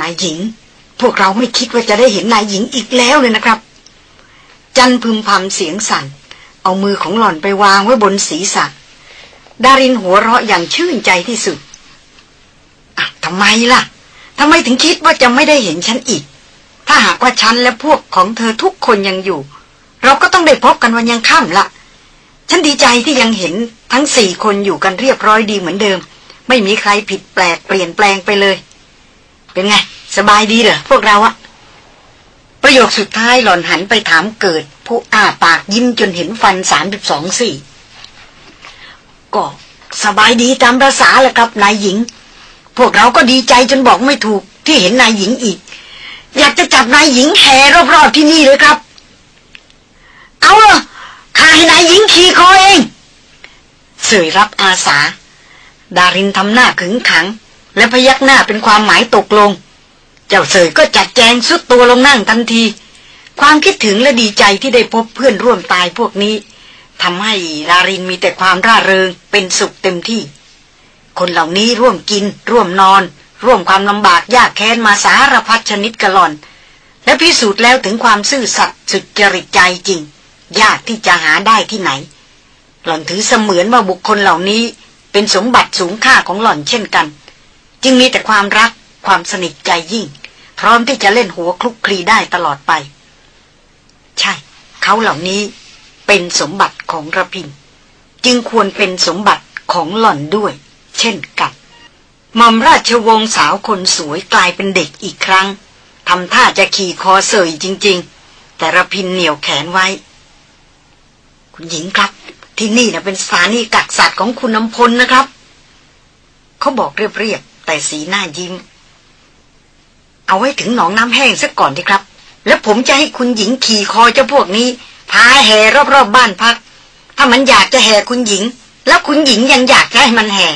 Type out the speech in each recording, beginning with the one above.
นายหญิง พวกเราไม่คิดว่าจะได้เห็นนายหญิงอีกแล้วเลยนะครับ จันพึมพำเสียงสั่น เอามือของหล่อนไปวางไว้บนศีรษะ ดารินหัวเราะอย่างชื่นใจที่สุดอะทำไมล่ะทำไมถึงคิดว่าจะไม่ได้เห็นฉันอีก ถ้าหากว่าฉันและพวกของเธอทุกคนยังอยู่ เราก็ต้องได้พบกันวันยังค่ำละฉันดีใจที่ยังเห็นทั้งสี่คนอยู่กันเรียบร้อยดีเหมือนเดิม ไม่มีใครผิดแปลกเปลี่ยนแปลงไปเลย เป็นไง สบายดีเหรอพวกเราอะประโยคสุดท้ายหล่อนหันไปถามเกิด ผู้อ้าปากยิ้มจนเห็นฟันสามสิบสองสี่ก็สบายดีตามภาษาแหละครับนายหญิง พวกเราก็ดีใจจนบอกไม่ถูกที่เห็นนายหญิงอีก อยากจะจับนายหญิงแห่รอบๆที่นี่เลยครับ เอาเหรอข้าให้นายหญิงขี่คอเองเสยรับอาสา ดารินทำหน้าขึงขัง และพยักหน้าเป็นความหมายตกลง เจ้าเสยก็จัดแจงสุดตัวลงนั่งทันที ความคิดถึงและดีใจที่ได้พบเพื่อนร่วมตายพวกนี้ทำให้ดารินมีแต่ความร่าเริงเป็นสุขเต็มที่ คนเหล่านี้ร่วมกิน ร่วมนอน ร่วมความลำบากยากแค้นมาสารพัดชนิดกะหล่อน และพิสูจน์แล้วถึงความซื่อสัตย์สุดจริตใจจริง ยากที่จะหาได้ที่ไหน หล่อนถือเสมือนว่าบุคคลเหล่านี้เป็นสมบัติสูงค่าของหล่อนเช่นกัน จึงมีแต่ความรักความสนิทใจยิ่ง พร้อมที่จะเล่นหัวคลุกคลีได้ตลอดไป ใช่ เขาเหล่านี้เป็นสมบัติของระพิน จึงควรเป็นสมบัติของหล่อนด้วย เช่นกันมอมราชวงศ์สาวคนสวยกลายเป็นเด็กอีกครั้งทำท่าจะขี่คอเสยจริง ๆ แต่ระพินเหนี่ยวแขนไว้ คุณหญิงครับ ที่นี่นะเป็นสถานีกักสัตว์ของคุณน้ำพลนะครับ เขาบอกเรียบๆ แต่สีหน้ายิ้ม เอาไว้ถึงหนองน้ำแห้งซะก่อนดีครับ แล้วผมจะให้คุณหญิงขี่คอเจ้าพวกนี้ พาแห่รอบๆบบ้านพัก ถ้ามันอยากจะแห่คุณหญิง แล้วคุณหญิงยังอยากให้มันแห่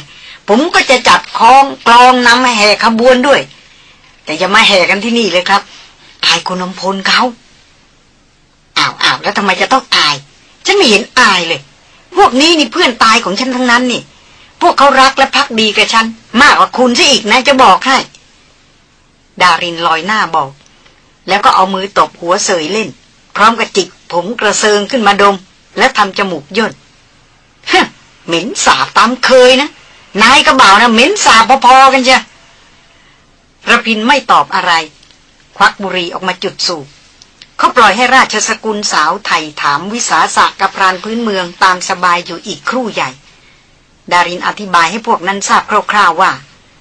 ผมก็จะจับคล้องกลองนำมาแห่ขบวนด้วย แต่อย่ามาแห่กันที่นี่เลยครับอายคุณน้ำพลเขาอ้าวอ้าวแล้วทำไมจะต้องอาย ฉันไม่เห็นอายเลย พวกนี้นี่เพื่อนตายของฉันทั้งนั้นนี่ พวกเขารักและพักดีกับฉัน มากกว่าคุณซะอีกนะจะบอกให้ ดารินลอยหน้าบอก แล้วก็เอามือตบหัวเสยเล่น พร้อมกับจิกผมกระเซิงขึ้นมาดม และทำจมูกย่นฮเหม็นสาบตามเคยนะ นายกระบ่าวนะเหม็นสาบพอๆกันจ้ะระพินไม่ตอบอะไร ควักบุหรี่ออกมาจุดสูบเขาปล่อยให้ราชสกุลสาวไทยถามวิสาสะกับพรานพื้นเมืองตามสบายอยู่อีกครู่ใหญ่ ดารินอธิบายให้พวกนั้นทราบคร่าวๆว่า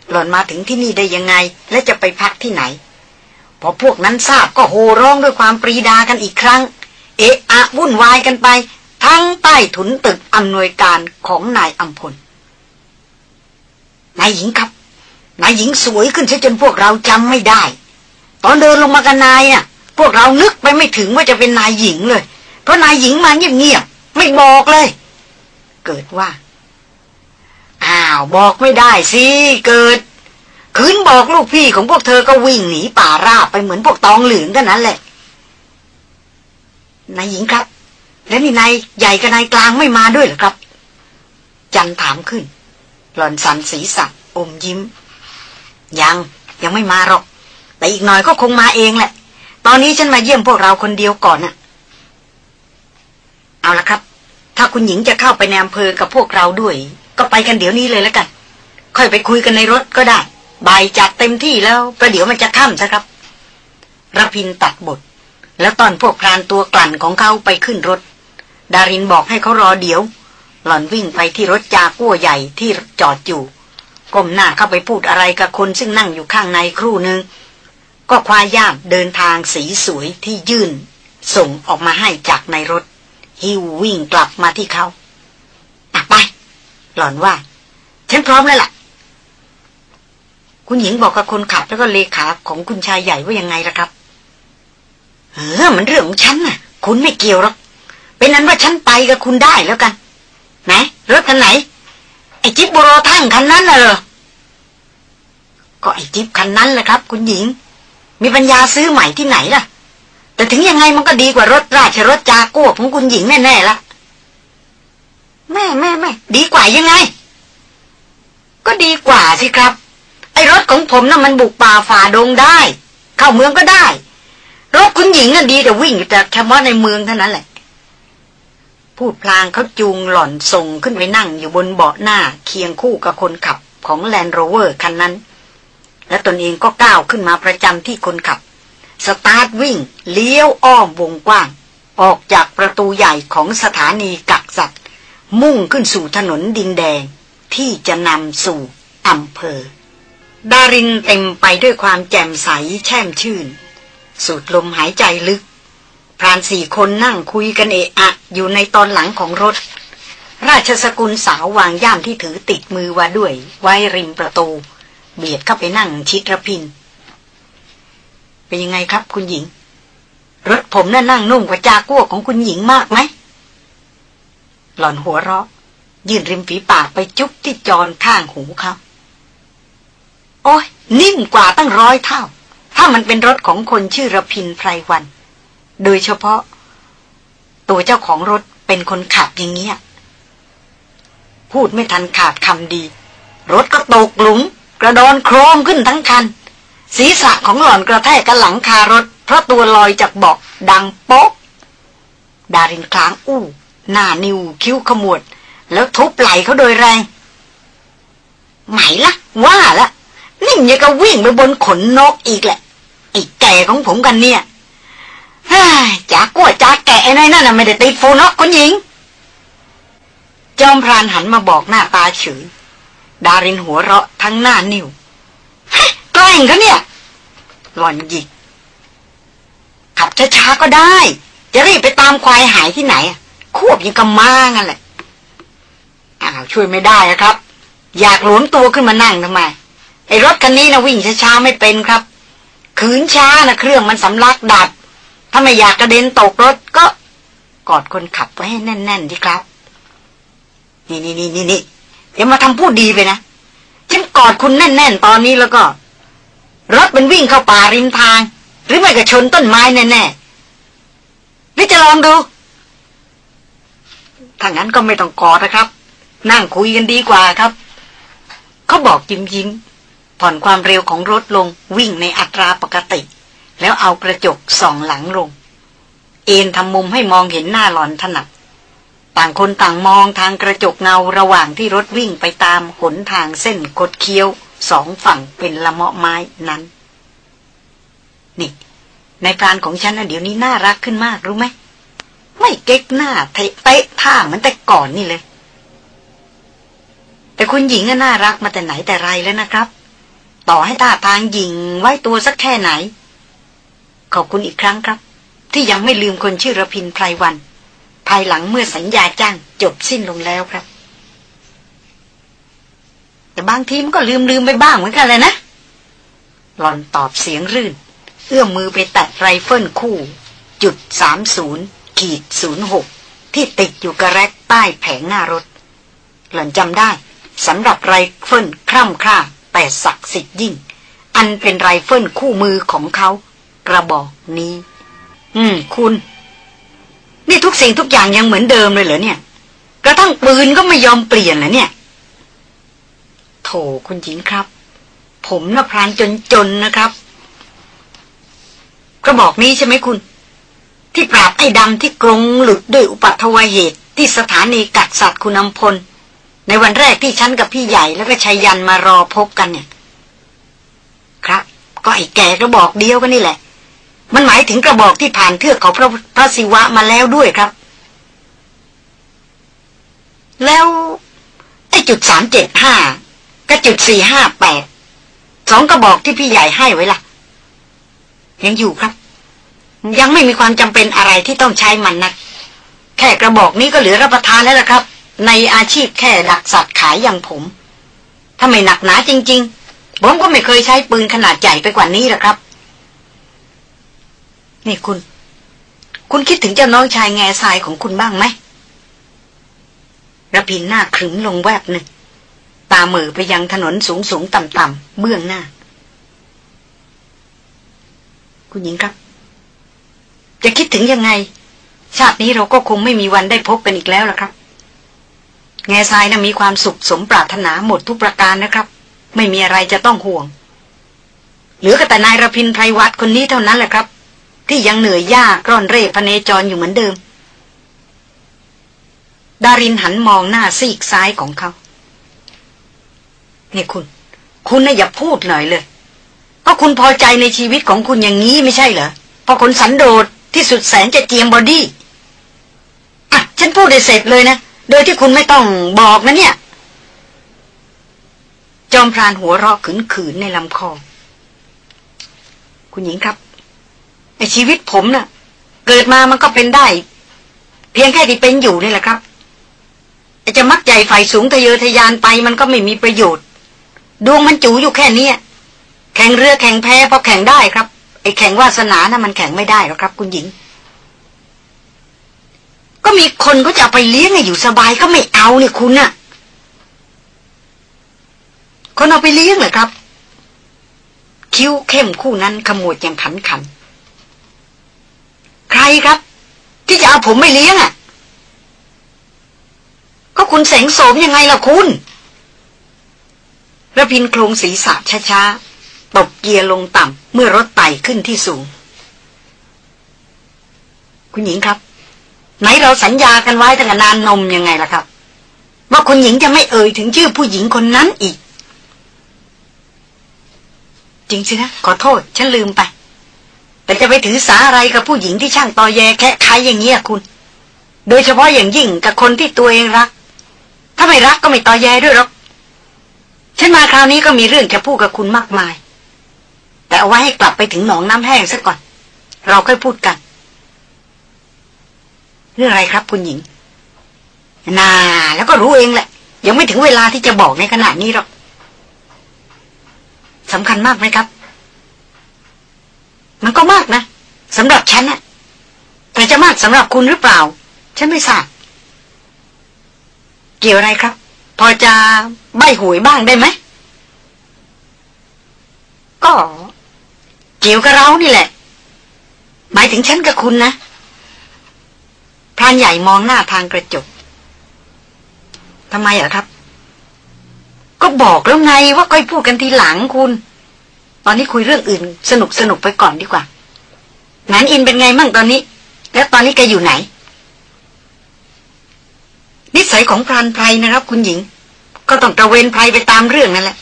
หล่อนมาถึงที่นี่ได้ยังไง และจะไปพักที่ไหน พอพวกนั้นทราบก็โห่ร้องด้วยความปรีดากันอีกครั้ง เอะอะวุ่นวายกันไป ทั้งใต้ถุนตึกอำนวยการของนายอัมพลนายหญิงครับนายหญิงสวยขึ้นซะจนพวกเราจำไม่ได้ ตอนเดินลงมากันนายน่ะ พวกเรานึกไปไม่ถึงว่าจะเป็นนายหญิงเลย เพราะนายหญิงมาเงียบๆไม่บอกเลย เกิดว่าาวบอกไม่ได้สิเกิด คืนบอกลูกพี่ของพวกเธอก็วิ่งหนีป่าราบไปเหมือนพวกตองเหลืองกันนั้นแหละนายหญิงครับ แล้วนี่นายใหญ่กับนายกลางไม่มาด้วยหรอครับ จันถามขึ้น หล่อนสันสีสักอมยิ้ม ยังยังไม่มาหรอก แต่อีกหน่อยก็คงมาเองแหละ ตอนนี้ฉันมาเยี่ยมพวกเราคนเดียวก่อนน่ะ เอาละครับ ถ้าคุณหญิงจะเข้าไปในอำเภอกับพวกเราด้วย ก็ไปกันเดี๋ยวนี้เลยแล้วกัน ค่อยไปคุยกันในรถก็ได้บ่ายจัดเต็มที่แล้วประเดี๋ยวมันจะค่ำซะครับระพินตัดบท แล้วตอนพวกพรานตัวกลั่นของเขาไปขึ้นรถ ดารินบอกให้เขารอเดี๋ยว หล่อนวิ่งไปที่รถจากัวใหญ่ที่จอดอยู่ก้มหน้าเข้าไปพูดอะไรกับคนซึ่งนั่งอยู่ข้างในครู่หนึ่งก็คว้าย่ามเดินทางสีสวยที่ยื่น ส่งออกมาให้จากในรถฮิววิ่งกลับมาที่เขา หล่อนว่า ฉันพร้อมแล้วล่ะ คุณหญิงบอกกับคนขับแล้วก็เลขาของคุณชายใหญ่ว่ายังไงล่ะครับเออมันเรื่องของฉันน่ะ คุณไม่เกี่ยวหรอก เป็นนั้นว่าฉันไปกับคุณได้แล้วกันไหนรถคันไหน ไอ้จิ๊บโบโรทั้งคันนั้นน่ะเหรอก็ไอ้จิ๊บคันนั้นแหละครับ คุณหญิง มีปัญญาซื้อใหม่ที่ไหนล่ะ แต่ถึงยังไงมันก็ดีกว่ารถราชรถจากัวของคุณหญิงแน่ๆละ แม่แม่แม่ดีกว่ายังไง ก็ดีกว่าสิครับ ไอ้รถของผมน่ะมันบุกป่าฝ่าดงได้ เข้าเมืองก็ได้ รถคุณหญิงน่ะดีแต่วิ่งแต่เฉพาะในเมืองเท่านั้นแหละ พูดพลางเขาจูงหล่อนส่งขึ้นไปนั่งอยู่บนเบาะหน้าเคียงคู่กับคนขับของ Land Rover คันนั้น และตนเองก็ก้าวขึ้นมาประจำที่คนขับ สตาร์ทวิ่ง เลี้ยวอ้อมวงกว้าง ออกจากประตูใหญ่ของสถานีกักสัตว์ มุ่งขึ้นสู่ถนนดินแดงที่จะนำสู่อำเภอ ดารินเต็มไปด้วยความแจ่มใสแช่มชื่น สูดลมหายใจลึก พรานสี่คนนั่งคุยกันเอะอะ อยู่ในตอนหลังของรถ ราชสกุลสาววางย่ามที่ถือติดมือว่าด้วย ไว้ริมประตู เบียดเข้าไปนั่งชิดระพิน เป็นยังไงครับคุณหญิง รถผมน่ะนั่งนุ่มกว่าจากัวของคุณหญิงมากไหม หล่อนหัวเราะ ยื่นริมฝีปากไปจุ๊บที่จอนข้างหูเขาโอ้ยนิ่มกว่าตั้งร้อยเท่า ถ้ามันเป็นรถของคนชื่อระพินไพรวัน โดยเฉพาะ ตัวเจ้าของรถเป็นคนขับอย่างเงี้ย พูดไม่ทันขาดคำดี รถก็ตกหลุม กระดอนโครมขึ้นทั้งคัน ศีรษะของหล่อนกระแทกกับหลังคารถ เพราะตัวลอยจากเบาะดังโป๊ก ดารินคลางอู้ หน้านิวคิ้วขมวด แล้วทุบไหล่เขาโดยแรงไหมละว่าละนี่ยังก็วิ่งไปบนขนนกอีกแหละ ไอ้แก่ของผมกันเนี่ยฮ่าจากกัวจากแก่ไอ้นั่นน่ะไม่ได้ติดโฟนอกคุณหญิง จอมพรานหันมาบอกหน้าตาเฉยดารินหัวเราะทั้งหน้านิ่วแกล้งเขาเนี่ยหล่อนหยิกขับช้าๆก็ได้ จะรีบไปตามควายหายที่ไหน ควบยังกำมางันแหละอ้าวช่วยไม่ได้ครับ อยากหลวมตัวขึ้นมานั่งทำไมไอ้รถคันนี้นะวิ่งช้าๆไม่เป็นครับ ขืนช้านะเครื่องมันสำลักดับ ถ้าไม่อยากกระเด็นตกรถก็ กอดคนขับไว้ให้แน่นๆดีครับ นี่นี่นี่นี่นี่อย่ามาทำพูดดีไปนะฉันกอดคุณแน่น ๆ ตอนนี้แล้วก็ รถมันวิ่งเข้าป่าริมทาง หรือไม่ก็ชนต้นไม้แน่ๆหรือจะลองดู ถ้างั้นก็ไม่ต้องกอดนะครับ นั่งคุยกันดีกว่าครับ เขาบอกยิ้มยิ้มผ่อนความเร็วของรถลงวิ่งในอัตราปกติ แล้วเอากระจกส่องหลังลง เอ็นทำมุมให้มองเห็นหน้าหลอนถนัดต่างคนต่างมองทางกระจกเงาระหว่างที่รถวิ่งไปตามหนทางเส้นคดเคี้ยวสองฝั่งเป็นละเมาะไม้นั้น นี่ ในพรานของฉันนะเดี๋ยวนี้น่ารักขึ้นมากรู้ไหม ไม่เก๊กหน้าเตะท่าเหมือนแต่ก่อนนี่เลย แต่คุณหญิงก็น่ารักมาแต่ไหนแต่ไรแล้วนะครับ ต่อให้ท่าทางหญิงไว้ตัวสักแค่ไหน ขอบคุณอีกครั้งครับ ที่ยังไม่ลืมคนชื่อระพินไพรวัน ภายหลังเมื่อสัญญาจ้างจบสิ้นลงแล้วครับ แต่บางทีมันก็ลืมลืมไปบ้างเหมือนกันเลยนะหลอนตอบเสียงรื่น เอื้อมมือไปแตะไรเฟิลคู่ จุดสามศูนย์ ขีดศูนย์หกที่ติดอยู่กระแรกใต้แผงหน้ารถ หล่อนจำได้สำหรับไรเฟิลคร่ำคร่าแต่ศักดิ์สิทธิ์ยิ่ง อันเป็นไรเฟิลคู่มือของเขากระบอกนี้ อืม คุณ นี่ทุกสิ่งทุกอย่างยังเหมือนเดิมเลยเหรอเนี่ย กระทั่งปืนก็ไม่ยอมเปลี่ยนเหรอเนี่ย โถคุณหญิงครับ ผมนะพรานจนๆนะครับ กระบอกนี้ใช่ไหมคุณ ที่ปราบไอ้ดำที่กรงหลุดด้วยอุปัทวเหตุที่สถานีกักสัตว์คุณอำพล ในวันแรกที่ฉันกับพี่ใหญ่แล้วก็ชายยันมารอพบกันเนี่ย ครับ ก็ไอ้แก่กระบอกเดียวกันนี่แหละ มันหมายถึงกระบอกที่ผ่านเทือกเขาพระพระศิวะมาแล้วด้วยครับ แล้วไอ้จุดสามเจ็ดห้ากับจุดสี่ห้าแปดสองกระบอกที่พี่ใหญ่ให้ไว้ล่ะ ยังอยู่ครับ ยังไม่มีความจำเป็นอะไรที่ต้องใช้มันนะแค่กระบอกนี้ก็เหลือรับประทานแล้วล่ะครับ ในอาชีพแค่ดักสัตว์ขายอย่างผม ถ้าไม่หนักหนาจริง ๆ ผมก็ไม่เคยใช้ปืนขนาดใหญ่ไปกว่านี้หรอกครับ นี่คุณ คุณคิดถึงเจ้าน้องชายแง่ทรายของคุณบ้างไหมระพินหน้าขรึมลงแวบหนึ่ง ตาเหมือไปยังถนนสูงสูงต่ำต่ำเบื้องหน้า คุณหญิงครับ จะคิดถึงยังไง ชาตินี้เราก็คงไม่มีวันได้พบกันอีกแล้วล่ะครับ แง่ทรายนะ่ะมีความสุขสมปรารถนาหมดทุกประการนะครับ ไม่มีอะไรจะต้องห่วง เหลือกแต่นายรพินไพรวัตคนนี้เท่านั้นแหละครับ ที่ยังเหนื่อยยากร่อนเร่พเนจรอยู่เหมือนเดิม ดารินหันมองหน้าซีกซ้ายของเขานี่คุณ คุณน่ะอย่าพูดหน่อยเลยเพราะคุณพอใจในชีวิตของคุณอย่างนี้ไม่ใช่เหรอพ่อคนสันโดษ ที่สุดแสนจะเจียม body อะฉันพูดได้เสร็จเลยนะ โดยที่คุณไม่ต้องบอกนะเนี่ย จอมพรานหัวเราะขื่นๆในลำคอ คุณหญิงครับในชีวิตผมน่ะ เกิดมามันก็เป็นได้ เพียงแค่ที่เป็นอยู่นี่แหละครับจะมักใหญ่ไฟสูงทะเยอทะยานไปมันก็ไม่มีประโยชน์ ดวงมันจูอยู่แค่นี้แข่งเรือแข่งแพพอแข่งได้ครับ อ้แข่งวาสนานะ่ะมันแข่งไม่ได้หรอกครับ คุณหญิง ก็มีคนก็จะเอาไปเลี้ยงอยู่สบายก็ไม่เอาเนี่ยคุณน่ะ คนเอาไปเลี้ยงเหรอครับ คิ้วเข้มคู่นั้นขมวดอย่างขันขัน ใครครับ ที่จะเอาผมไม่เลี้ยงอะ ก็คุณแสงโสมยังไงล่ะคุณระพินโครงศีรษะช้าๆ ตบเกียร์ลงต่ำเมื่อรถไต่ขึ้นที่สูง คุณหญิงครับ ไหนเราสัญญากันไว้ตั้งนานนมยังไงล่ะครับ ว่าคุณหญิงจะไม่เอ่ยถึงชื่อผู้หญิงคนนั้นอีก จริงสินะขอโทษ ฉันลืมไป แต่จะไปถือสาอะไรกับผู้หญิงที่ช่างตอแยแค่ใครอย่างเงี้ยคุณ โดยเฉพาะอย่างยิ่งกับคนที่ตัวเองรัก ถ้าไม่รักก็ไม่ตอแยด้วยหรอกฉันมาคราวนี้ก็มีเรื่องจะพูดกับคุณมากมาย แต่เอาไว้ให้กลับไปถึงหนองน้ำแห้งซะก่อน เราค่อยพูดกัน เรื่องอะไรครับคุณหญิง นาแล้วก็รู้เองแหละ ยังไม่ถึงเวลาที่จะบอกในขณะนี้หรอกสำคัญมากไหมครับ มันก็มากนะสำหรับฉันนะแต่จะมากสำหรับคุณหรือเปล่า ฉันไม่ทราบเกี่ยวอะไรครับ พอจะใบหวยบ้างได้ไหมก็ เกี่ยวกับเรานี่แหละ หมายถึงฉันกับคุณนะพรานใหญ่มองหน้าทางกระจกทำไมอะครับ ก็บอกแล้วไงว่าค่อยพูดกันทีหลังคุณ ตอนนี้คุยเรื่องอื่น สนุกสนุกไปก่อนดีกว่านันอินเป็นไงมั่งตอนนี้ แล้วตอนนี้แกอยู่ไหน นิสัยของพรานไพรนะครับ คุณหญิง ก็ต้องตะเวนไพรไปตามเรื่องนั่นแหละ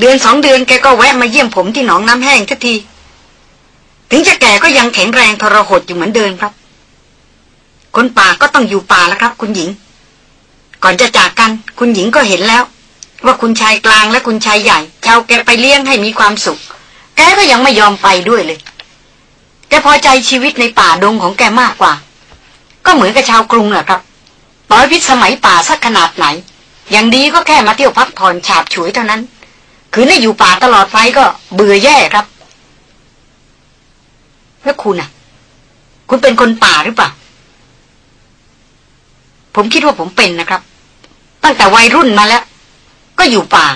เดือนสองเดือนแกก็แวะมาเยี่ยมผมที่หนองน้ำแห้งทันที ถึงจะแก่ก็ยังแข็งแรงทรหดอยู่เหมือนเดิมครับ คนป่าก็ต้องอยู่ป่าแล้วครับ คุณหญิง ก่อนจะจากกัน คุณหญิงก็เห็นแล้ว ว่าคุณชายกลางและคุณชายใหญ่ชาวแกไปเลี้ยงให้มีความสุข แกก็ยังไม่ยอมไปด้วยเลย แกพอใจชีวิตในป่าดงของแกมากกว่า ก็เหมือนกับชาวกรุงแหละครับต่อยพิษสมัยป่าสักขนาดไหน อย่างดีก็แค่มาเที่ยวพักผ่อนฉาบฉวยเท่านั้น คือในอยู่ป่าตลอดไฟก็เบื่อแย่ครับ แล้วคุณอะ คุณเป็นคนป่าหรือเปล่า ผมคิดว่าผมเป็นนะครับ ตั้งแต่วัยรุ่นมาแล้ว ก็อยู่ป่า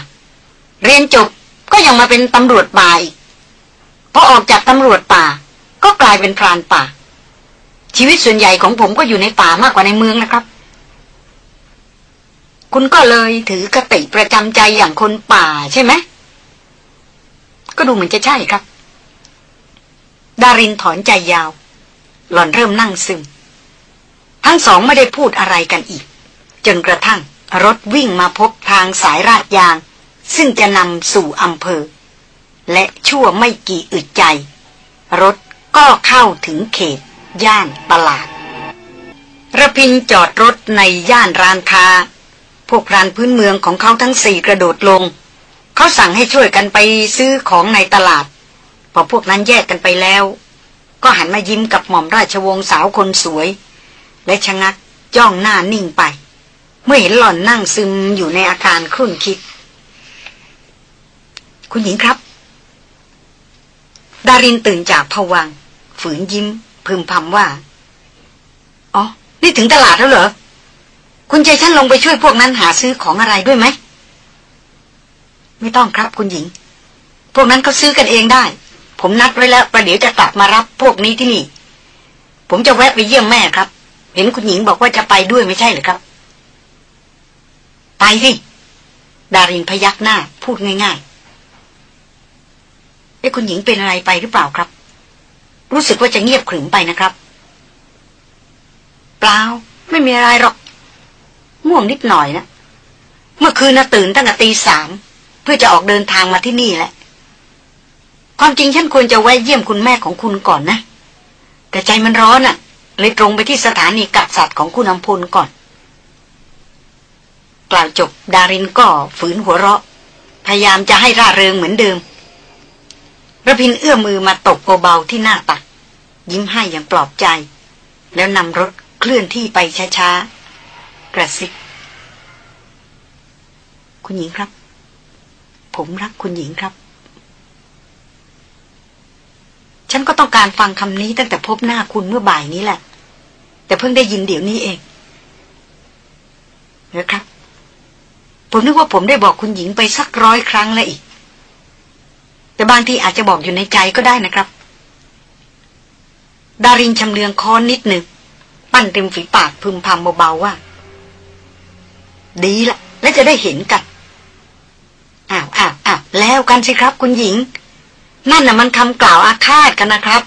เรียนจบก็ยังมาเป็นตำรวจป่าอีกพอออกจากตำรวจป่า ก็กลายเป็นพรานป่า ชีวิตส่วนใหญ่ของผมก็อยู่ในป่ามากกว่าในเมืองนะครับ คุณก็เลยถือกติประจำใจอย่างคนป่าใช่ไหม ก็ดูเหมือนจะใช่ครับ ดารินถอนใจยาว หล่อนเริ่มนั่งซึม ทั้งสองไม่ได้พูดอะไรกันอีก จนกระทั่งรถวิ่งมาพบทางสายราดยาง ซึ่งจะนำสู่อำเภอ และชั่วไม่กี่อึดใจ รถก็เข้าถึงเขต ย่านตลาดระพินจอดรถในย่านร้านค้า พวกพรานพื้นเมืองของเขาทั้งสี่กระโดดลง เขาสั่งให้ช่วยกันไปซื้อของในตลาด พอพวกนั้นแยกกันไปแล้ว ก็หันมายิ้มกับหม่อมราชวงศ์สาวคนสวย และชะงักจ้องหน้านิ่งไป เมื่อเห็นหล่อนนั่งซึมอยู่ในอาการครุ่นคิด คุณหญิงครับ ดารินตื่นจากผวัง ฝืนยิ้มพึมพำว่า อ๋อ นี่ถึงตลาดแล้วเหรอ คุณใจฉันลงไปช่วยพวกนั้นหาซื้อของอะไรด้วยไหม ไม่ต้องครับคุณหญิง พวกนั้นเขาซื้อกันเองได้ ผมนัดไว้แล้วประเดี๋ยวจะกลับมารับพวกนี้ที่นี่ ผมจะแวะไปเยี่ยมแม่ครับ เห็นคุณหญิงบอกว่าจะไปด้วยไม่ใช่หรือครับ ไปสิ ดารินพยักหน้า พูดง่ายๆเอ้คุณหญิงเป็นอะไรไปหรือเปล่าครับ รู้สึกว่าจะเงียบขรึมไปนะครับ เปล่า ไม่มีอะไรหรอก ง่วงนิดหน่อยนะเมื่อคืนน่ะตื่นตั้งแต่ตีสามเพื่อจะออกเดินทางมาที่นี่แหละ ความจริงฉันควรจะแวะเยี่ยมคุณแม่ของคุณก่อนนะ แต่ใจมันร้อนอะ่ะ เลยตรงไปที่สถานีกักสัตว์ของคุณอำพลก่อน กล่าวจบดารินก็ฝืนหัวเราะ พยายามจะให้ร่าเริงเหมือนเดิมระพินเอื้อมมือมาตกเบาๆที่หน้าตัก ยิ้มให้อย่างปลอบใจ แล้วนำรถเคลื่อนที่ไปช้าๆ กระซิบคุณหญิงครับ ผมรักคุณหญิงครับ ฉันก็ต้องการฟังคำนี้ตั้งแต่พบหน้าคุณเมื่อบ่ายนี้แหละ แต่เพิ่งได้ยินเดี๋ยวนี้เองนะครับ ผมนึกว่าผมได้บอกคุณหญิงไปสักร้อยครั้งแล้วอีก แต่บางทีอาจจะบอกอยู่ในใจก็ได้นะครับ ดารินชำเลืองคอนนิดหนึ่ง ปั้นริมฝีปากพึมพำเบาๆว่า ดีละและจะได้เห็นกัน อ้าวอ้าวอ้าวแล้วกันสิครับ คุณหญิง นั่นน่ะมันคำกล่าวอาฆาตกันนะครับ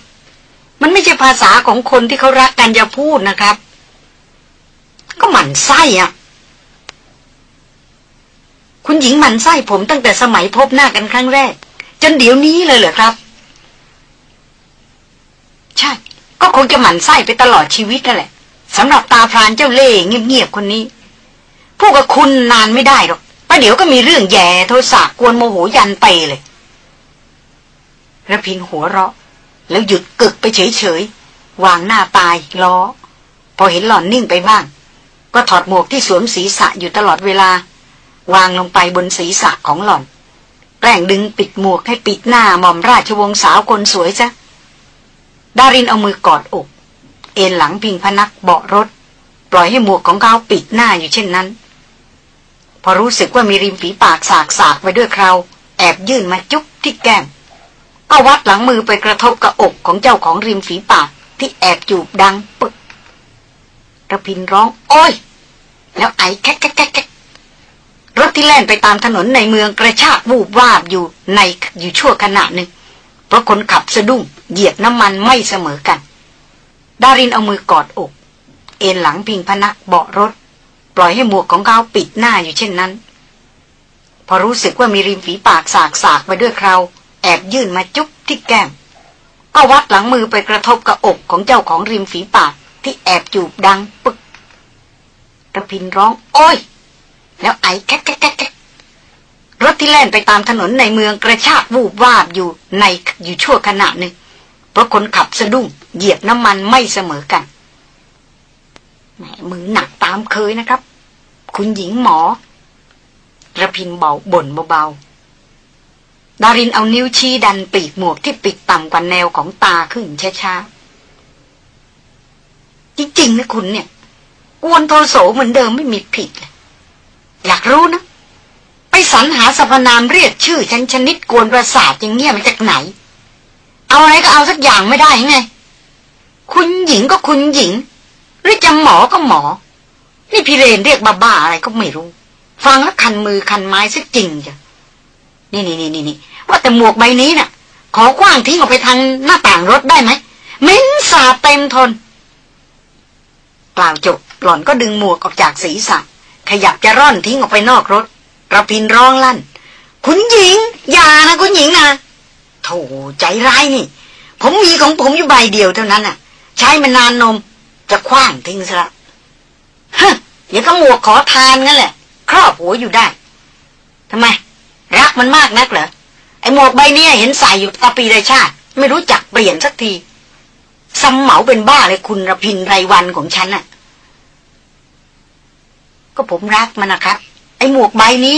มันไม่ใช่ภาษาของคนที่เขารักกันอย่าพูดนะครับ ก็หมั่นไส้อะคุณหญิงหมั่นไส้ผมตั้งแต่สมัยพบหน้ากันครั้งแรก จนเดี๋ยวนี้เลยเหรอครับ ใช่ ก็คงจะหมั่นไส้ไปตลอดชีวิตนั่นแหละสำหรับตาพรานเจ้าเล่ห์เงียบๆคนนี้ พูดกับคุณนานไม่ได้หรอกประเดี๋ยวก็มีเรื่องแย่โทสะกวนโมโหยันเตเลยระพินหัวเราะ แล้วหยุดกึกไปเฉยๆ วางหน้าตายล้อ พอเห็นหล่อนนิ่งไปบ้าง ก็ถอดหมวกที่สวมศีรษะอยู่ตลอดเวลา วางลงไปบนศีรษะของหล่อน แกล้งดึงปิดหมวกให้ปิดหน้าหม่อมราชวงศ์สาวคนสวยซะดารินเอามือกอดอก เอ็นหลังพิงพนักเบาะรถ ปล่อยให้หมวกของเขาปิดหน้าอยู่เช่นนั้น อรู้สึกว่ามีริมฝีปากสากสากไปด้วยคราวแอบยื่นมาจุ๊บที่แก้มก็วัดหลังมือไปกระทบกับอกของเจ้าของริมฝีปากที่แอบจูบดังปึกระพินร้องโอ้ย แล้วไอ้แคกแคกแคกรถที่แล่นไปตามถนนในเมืองกระชากวูบวาบอยู่ในอยู่ชั่วขณะหนึ่ง เพราะคนขับสะดุ้งเหยียบน้ำมันไม่เสมอกัน ดารินเอามือกอดอก เอ็นหลังพิงพนักเบาะรถ ปล่อยให้หมวกของเขาปิดหน้าอยู่เช่นนั้น พอรู้สึกว่ามีริมฝีปากสากสากไปด้วยคราวแอบยื่นมาจุ๊บที่แก้ม ก็วัดหลังมือไปกระทบกับอกของเจ้าของริมฝีปากที่แอบจูบดังปึกระพินร้อง โอ้ย แล้วไอ้แคกแคกแคกรถที่แล่นไปตามถนนในเมืองกระชากวูบวาบอยู่ในอยู่ชั่วขณะหนึ่ง เพราะคนขับสะดุ้งเหยียบน้ำมันไม่เสมอกันแหมมือหนักตามเคยนะครับ คุณหญิงหมอระพินเบาบ่นเบาๆ ดารินเอานิ้วชี้ดันปีกหมวกที่ปิดต่ำกว่าแนวของตาขึ้นช้าๆ จริงๆนะคุณเนี่ยกวนโทโสเหมือนเดิมไม่มีผิดเลยอยากรู้นะ ไปสรรหาสรรพนามเรียกชื่อฉันชนิดกวนประสาทอย่างเงี้ยมาจากไหน เอาอะไรก็เอาสักอย่างไม่ได้ไง คุณหญิงก็คุณหญิงรือจะหมอก็หมอ นี่พี่เรนเรียกบ้าบ้าอะไรก็ไม่รู้ ฟังแล้วคันมือคันไม้ซะจริงจ้ะนี่นี่นี่นี่ว่าแต่หมวกใบนี้น่ะ ขอกว้างทิ้งออกไปทางหน้าต่างรถได้ไหมเม้นสาเต็มทนกล่าวจบหล่อนก็ดึงหมวกออกจากศีรษะ ขยับจะร่อนทิ้งออกไปนอกรถระพินร้องลั่น คุณหญิง อย่านะคุณหญิงนะโถใจร้ายนี่ ผมมีของผมอยู่ใบเดียวเท่านั้นน่ะ ใช้มานานนม จะคว้างทิ้งซะละ ฮะอย่าก็หมวกขอทานงั้นแหละ ครอบหัวอยู่ได้ทำไม รักมันมากนักเหรอ ไอหมวกใบนี้เห็นใส่อยู่ตาปีไรชาติ ไม่รู้จักเปลี่ยนสักทีซ้ำเหมาเป็นบ้าเลยคุณระพินไรวันของฉันน่ะ ก็ผมรักมันนะครับ ไอหมวกใบนี้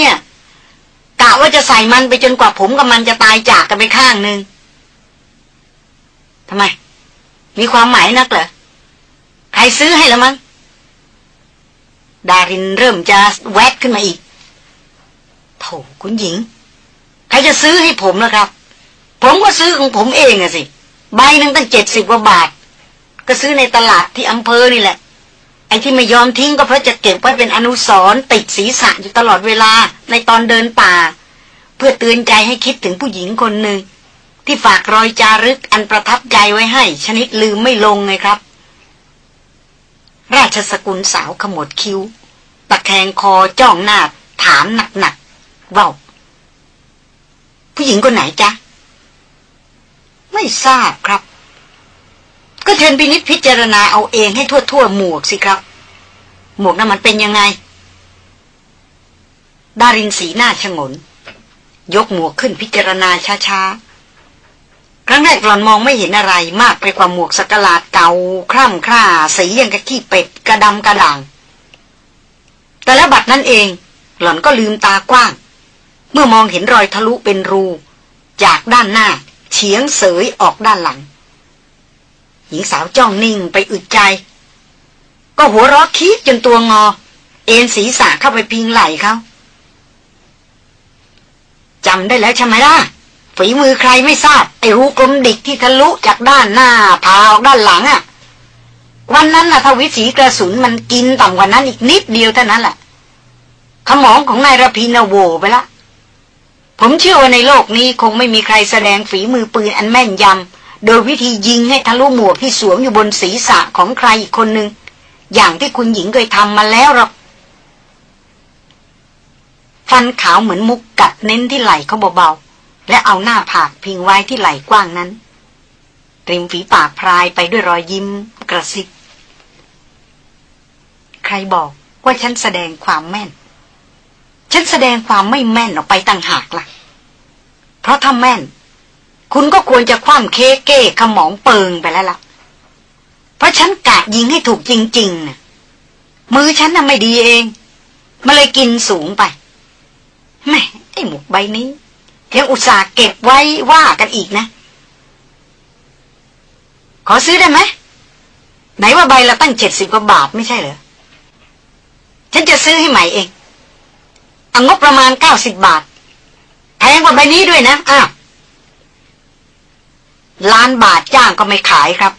กะว่าจะใส่มันไปจนกว่าผมกับมันจะตายจากกันไปข้างหนึ่งทำไม มีความหมายนักเหรอ ใครซื้อให้ละมั้ง ดารินเริ่มจะแวกขึ้นมาอีกโถคุณหญิง ใครจะซื้อให้ผมล่ะครับ ผมก็ซื้อของผมเองอะสิ ใบหนึ่งตั้งเจ็ดสิบกว่าบาท ก็ซื้อในตลาดที่อำเภอนี่แหละ ไอ้ที่ไม่ยอมทิ้งก็เพราะจะเก็บไว้เป็นอนุสรณ์ติดศีรษะอยู่ตลอดเวลาในตอนเดินป่า เพื่อเตือนใจให้คิดถึงผู้หญิงคนหนึ่งที่ฝากรอยจารึกอันประทับใจไว้ให้ ชนิดลืมไม่ลงไงครับ ราชสกุลสาวขมวดคิ้ว ตะแคงคอจ้องหน้า ถามหนักๆว่าผู้หญิงคนไหนจ๊ะ ไม่ทราบครับ ก็เชิญพินิษพิจารณาเอาเองให้ทั่วทั่วหมวกสิครับ หมวกนั้นมันเป็นยังไง ดารินสีหน้าชงน ยกหมวกขึ้นพิจารณาช้าๆ ครั้งแรกหลอนมองไม่เห็นอะไรมากไปกว่าหมวกสกลาดเก่าคร่ำคร่าสีย่างกะขี้เป็ดกระดำกระด่าง แต่แล้วบัดนั้นเอง หล่อนก็ลืมตากว้าง เมื่อมองเห็นรอยทะลุเป็นรู จากด้านหน้าเฉียงเสยออกด้านหลัง หญิงสาวจ้องนิ่งไปอึดใจ ก็หัวเราะคิดจนตัวงอ เอ็นศีรษะเข้าไปพิงไหล่เขาจำได้แล้วใช่ไหมล่ะ ฝีมือใครไม่ทราบ ไอ้รูกลมดิกที่ทะลุจากด้านหน้าพาออกด้านหลังอะ่ะ วันนั้นนะทวิสีกระสุนมันกินต่ำกว่านั้นอีกนิดเดียวเท่านั้นแหละขมองของนายรพินโวไปละ ผมเชื่อว่าในโลกนี้คงไม่มีใครแสดงฝีมือปืนอันแม่นยำ โดยวิธียิงให้ทะลุหมวกที่สวมอยู่บนศีรษะของใครอีกคนหนึ่งอย่างที่คุณหญิงเคยทำมาแล้วหรอกฟันขาวเหมือนมุกกัดเน้นที่ไหล่เขาเบาๆ และเอาหน้าผากพิงไว้ที่ไหล่กว้างนั้น ริมฝีปากพรายไปด้วยรอยยิ้มกระซิบใครบอกว่าฉันแสดงความแม่น ฉันแสดงความไม่แม่นออกไปต่างหากละ่ะ เพราะถ้าแม่น คุณก็ควรจะคว่ำเค้กเก้ขมองเปิงไปแล้วล่ะ เพราะฉันกะยิงให้ถูกจริงๆนะมือฉันน่ะไม่ดีเอง มาเลยกินสูงไปแม่ไอ้หมวกใบนี้ ยังอุตส่าห์เก็บไว้ว่ากันอีกนะ ขอซื้อได้ไหม ไหนว่าใบละตั้งเจ็ดสิบกว่าบาทไม่ใช่เหรอ ฉันจะซื้อให้ใหม่เองเอางบประมาณเก้าสิบบาท แพงกว่าใบนี้ด้วยนะ อ้าว ล้านบาทจ้างก็ไม่ขายครับ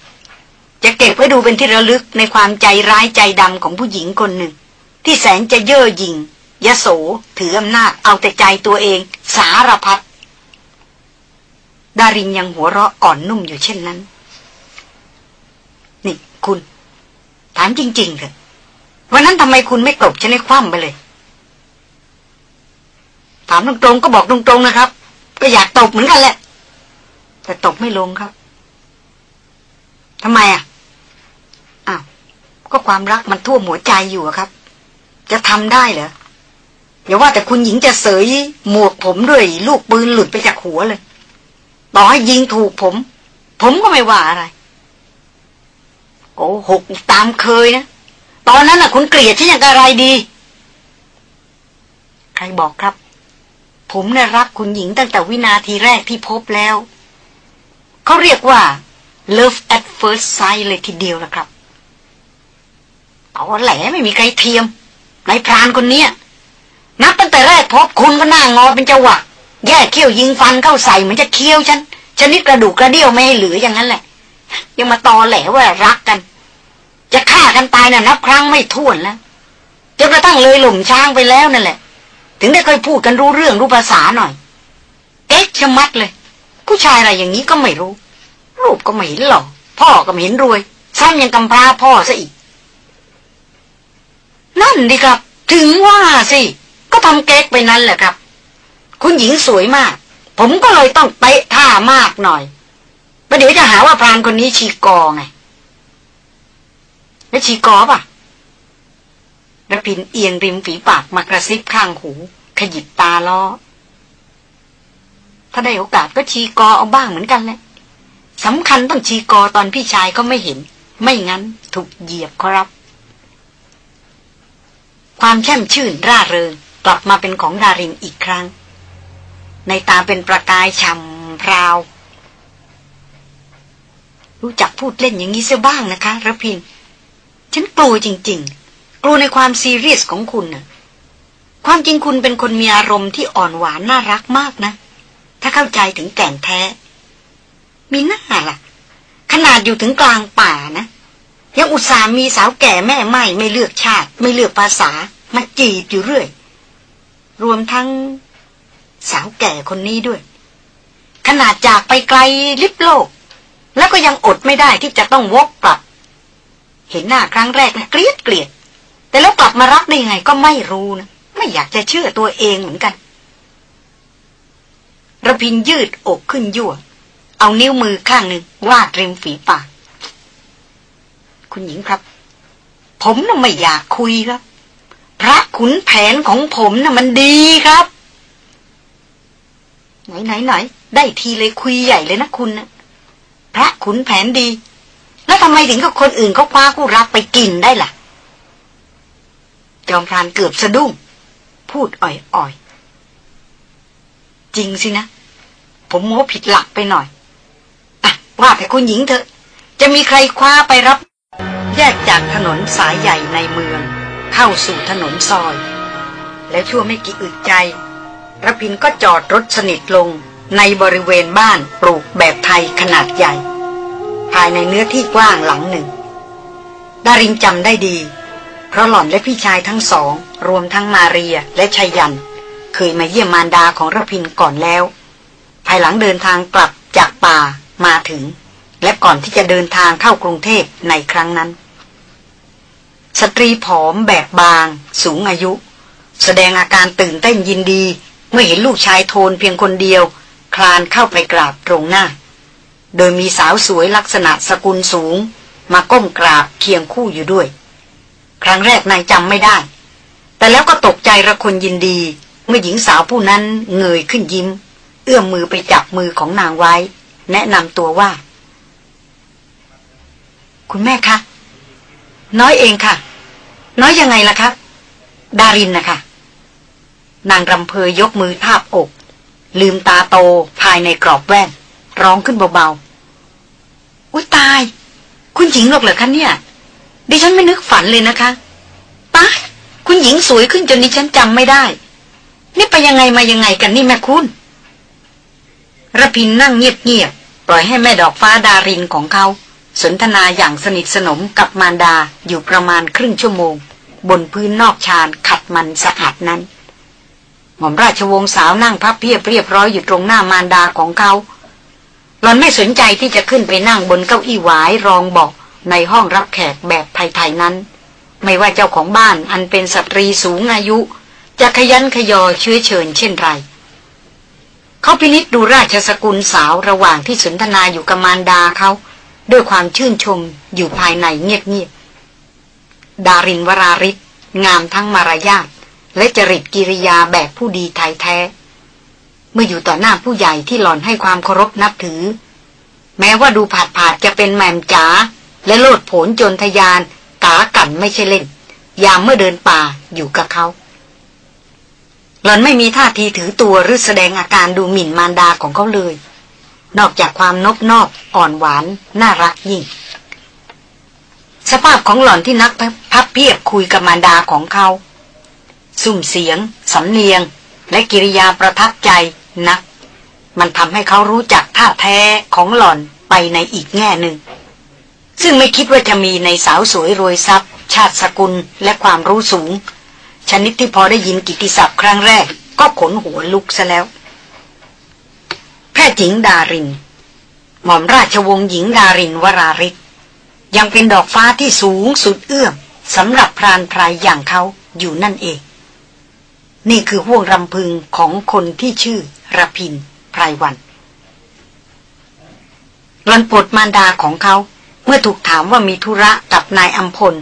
จะเก็บไว้ดูเป็นที่ระลึกในความใจร้ายใจดำของผู้หญิงคนหนึ่ง ที่แสนจะเย่อหยิ่ง ยโสถืออำนาจเอาแต่ใจตัวเอง สารพัดดารินยังหัวเราะอ่อนนุ่มอยู่เช่นนั้น นี่คุณ ถามจริง ๆเถอะวันนั้นทำไมคุณไม่กลบฉันให้คว่ำไปเลย ถามตรงๆก็บอกตรงๆนะครับ ก็อยากตบเหมือนกันแหละ แต่ตบไม่ลงครับทำไมอะอ้าวก็ความรักมันท่วมหัวใจอยู่ครับ จะทำได้เหรอ อย่าว่าแต่คุณหญิงจะเสยหมวกผมด้วยลูกปืนหลุดไปจากหัวเลย ต่อให้ยิงถูกผม ผมก็ไม่ว่าอะไรโอหกตามเคยนะตอนนั้นน่ะ คุณเกลียดที่อย่างไรดี ใครบอกครับ ผมน่ะรักคุณหญิงตั้งแต่วินาทีแรกที่พบแล้ว เขาเรียกว่า love at first sight เลยทีเดียวนะครับเอาแหละไม่มีใครเทียมนายพรานคนเนี้ย นับตั้งแต่แรกพบคุณก็หน้างอเป็นจังหวะ แย่เขี้ยวยิงฟันเข้าใส่เหมือนจะเคี้ยวฉันชนิดกระดูกกระเดี่ยวไม่ให้เหลืออย่างนั้นแหละ ยังมาตอแหลว่ารักกัน จะฆ่ากันตายน่ะนับครั้งไม่ถ้วนแล้วจนกระทั่งเลยหล่มช้างไปแล้วนั่นแหละ ถึงได้เคยพูดกันรู้เรื่องรู้ภาษาหน่อยเอ๊ะชะมัดเลย ผู้ชายอะไรอย่างนี้ก็ไม่รู้ รูปก็ไม่เห็นหรอกพ่อก็ไม่เห็นรวย ซ้ำยังกำพร้าพ่อซะอีก นั่นดิครับ ถึงว่าสิ ก็ทำเก๊กไปนั้นแหละครับ คุณหญิงสวยมาก ผมก็เลยต้องเป๊ะท่ามากหน่อยประเดี๋ยวจะหาว่าพรานคนนี้ชีกอไงแล้วชีกอป่ะระพินเอียงริมฝีปากมากระซิบข้างหู ขยิบตาล้อ ถ้าได้โอกาสก็ชีกอเอาบ้างเหมือนกันแหละสำคัญต้องชีกอตอนพี่ชายก็ไม่เห็น ไม่งั้นถูกเหยียบครับ ความแช่มชื่นร่าเริง กลับมาเป็นของดารินอีกครั้ง ในตาเป็นประกายช่ำพราว รู้จักพูดเล่นอย่างนี้เสียบ้างนะคะระพิน ฉันกลัวจริง ๆ กลัวในความซีเรียสของคุณนะความจริงคุณเป็นคนมีอารมณ์ที่อ่อนหวานน่ารักมากนะ ถ้าเข้าใจถึงแก่นแท้ มีหน้าล่ะ ขนาดอยู่ถึงกลางป่านะยังอุตส่ามีสาวแก่แม่ไม่ไม่เลือกชาติ ไม่เลือกภาษา มาจีบอยู่เรื่อย รวมทั้งสาวแก่คนนี้ด้วย ขนาดจากไปไกลลิบโลก แล้วก็ยังอดไม่ได้ที่จะต้องวกกลับ เห็นหน้าครั้งแรกนะเกลียดเกลียด แต่แล้วกลับมารักได้ยังไงก็ไม่รู้นะ ไม่อยากจะเชื่อตัวเองเหมือนกันระพินยืดอกขึ้นยั่ว เอานิ้วมือข้างหนึ่งวาดริมฝีปาก คุณหญิงครับ ผมน่ะไม่อยากคุยครับ พระขุนแผนของผมน่ะมันดีครับ ไหนไหนไหนได้ทีเลยคุยใหญ่เลยนะคุณนะพระขุนแผนดี แล้วทำไมถึงกับคนอื่นเขาคว้าคู่รักไปกินได้ล่ะ จอมพรานเกือบสะดุ้ง พูดอ่อยๆ จริงสินะ ผมโม้ผิดหลักไปหน่อยอะว่าแต่คุณหญิงเถอะ จะมีใครคว้าไปรับ แยกจากถนนสายใหญ่ในเมือง เข้าสู่ถนนซอย แล้วชั่วไม่กี่อึดใจระพินก็จอดรถสนิทลงในบริเวณบ้านปลูกแบบไทยขนาดใหญ่ ภายในเนื้อที่กว้างหลังหนึ่ง ดารินจำได้ดี เพราะหล่อนและพี่ชายทั้งสอง รวมทั้งมาเรียและชัยยัน เคยมาเยี่ยมมารดาของระพินก่อนแล้ว ภายหลังเดินทางกลับจากป่ามาถึง และก่อนที่จะเดินทางเข้ากรุงเทพในครั้งนั้น สตรีผอมแบบบาง สูงอายุ แสดงอาการตื่นเต้นยินดี เมื่อเห็นลูกชายโทนเพียงคนเดียว คลานเข้าไปกราบตรงหน้า โดยมีสาวสวยลักษณะสกุลสูง มาก้มกราบเคียงคู่อยู่ด้วย ครั้งแรกนายจำไม่ได้ แต่แล้วก็ตกใจระคนยินดี เมื่อหญิงสาวผู้นั้นเงยขึ้นยิ้ม เอื้อมมือไปจับมือของนางไว้ แนะนำตัวว่า คุณแม่คะ น้อยเองค่ะ น้อยยังไงล่ะคะดารินนะคะนางรำเพยยกมือทาบอก ลืมตาโตภายในกรอบแว่น ร้องขึ้นเบาๆ อุ้ยตาย คุณหญิงหรอกเหรอคะเนี่ย ดิฉันไม่นึกฝันเลยนะคะตาคุณหญิงสวยขึ้นจนดิฉันจำไม่ได้ นี่ไปยังไงมายังไงกันนี่แม่คุณระพินนั่งเงียบๆ ปล่อยให้แม่ดอกฟ้าดารินของเขา สนทนาอย่างสนิทสนมกับมารดาอยู่ประมาณครึ่งชั่วโมง บนพื้นนอกชานขัดมันสะอาดนั้น หม่อมราชวงศ์สาวนั่งพับเพียบเรียบร้อยอยู่ตรงหน้ามารดาของเขาหลอนไม่สนใจที่จะขึ้นไปนั่งบนเก้าอี้หวายรองบอกในห้องรับแขกแบบไทยๆนั้น ไม่ว่าเจ้าของบ้านอันเป็นสตรีสูงอายุ จะขยันขยอเชื้อเชิญเช่นไรเขาพินิษดูราชสกุลสาวระหว่างที่สนทนาอยู่กับมารดาเขา ด้วยความชื่นชมอยู่ภายในเงียบๆดารินวราริศงามทั้งมารยาทและจริตกิริยาแบบผู้ดีไทยแท้ เมื่ออยู่ต่อหน้าผู้ใหญ่ที่หล่อนให้ความเคารพนับถือ แม้ว่าดูผาดผาดจะเป็นแมมจ๋าและโลดโผนจนทยานตากันไม่ใช่เล่น ยามเมื่อเดินป่าอยู่กับเขา หล่อนไม่มีท่าทีถือตัวหรือแสดงอาการดูหมิ่นมารดาของเขาเลย นอกจากความนบนอบอ่อนหวาน น่ารักยิ่ง สภาพของหล่อนที่นักพับเพียบคุยกับมารดาของเขาสุ่มเสียง สำเนียง และกิริยาประทับใจนัก มันทำให้เขารู้จักท่าแท้ของหล่อนไปในอีกแง่หนึ่ง ซึ่งไม่คิดว่าจะมีในสาวสวยรวยทรัพย์ ชาติสกุลและความรู้สูง ชนิดที่พอได้ยินกิติศัพท์ครั้งแรก ก็ขนหัวลุกซะแล้ว ทย์หญิงดาริน หม่อมราชวงศ์หญิงดารินวราริศยังเป็นดอกฟ้าที่สูงสุดเอื้อมสำหรับพรานพรายอย่างเขาอยู่นั่นเอง นี่คือห่วงรำพึงของคนที่ชื่อระพินไพรวันรันปดมารดาของเขา เมื่อถูกถามว่ามีธุระกับนายอัมพล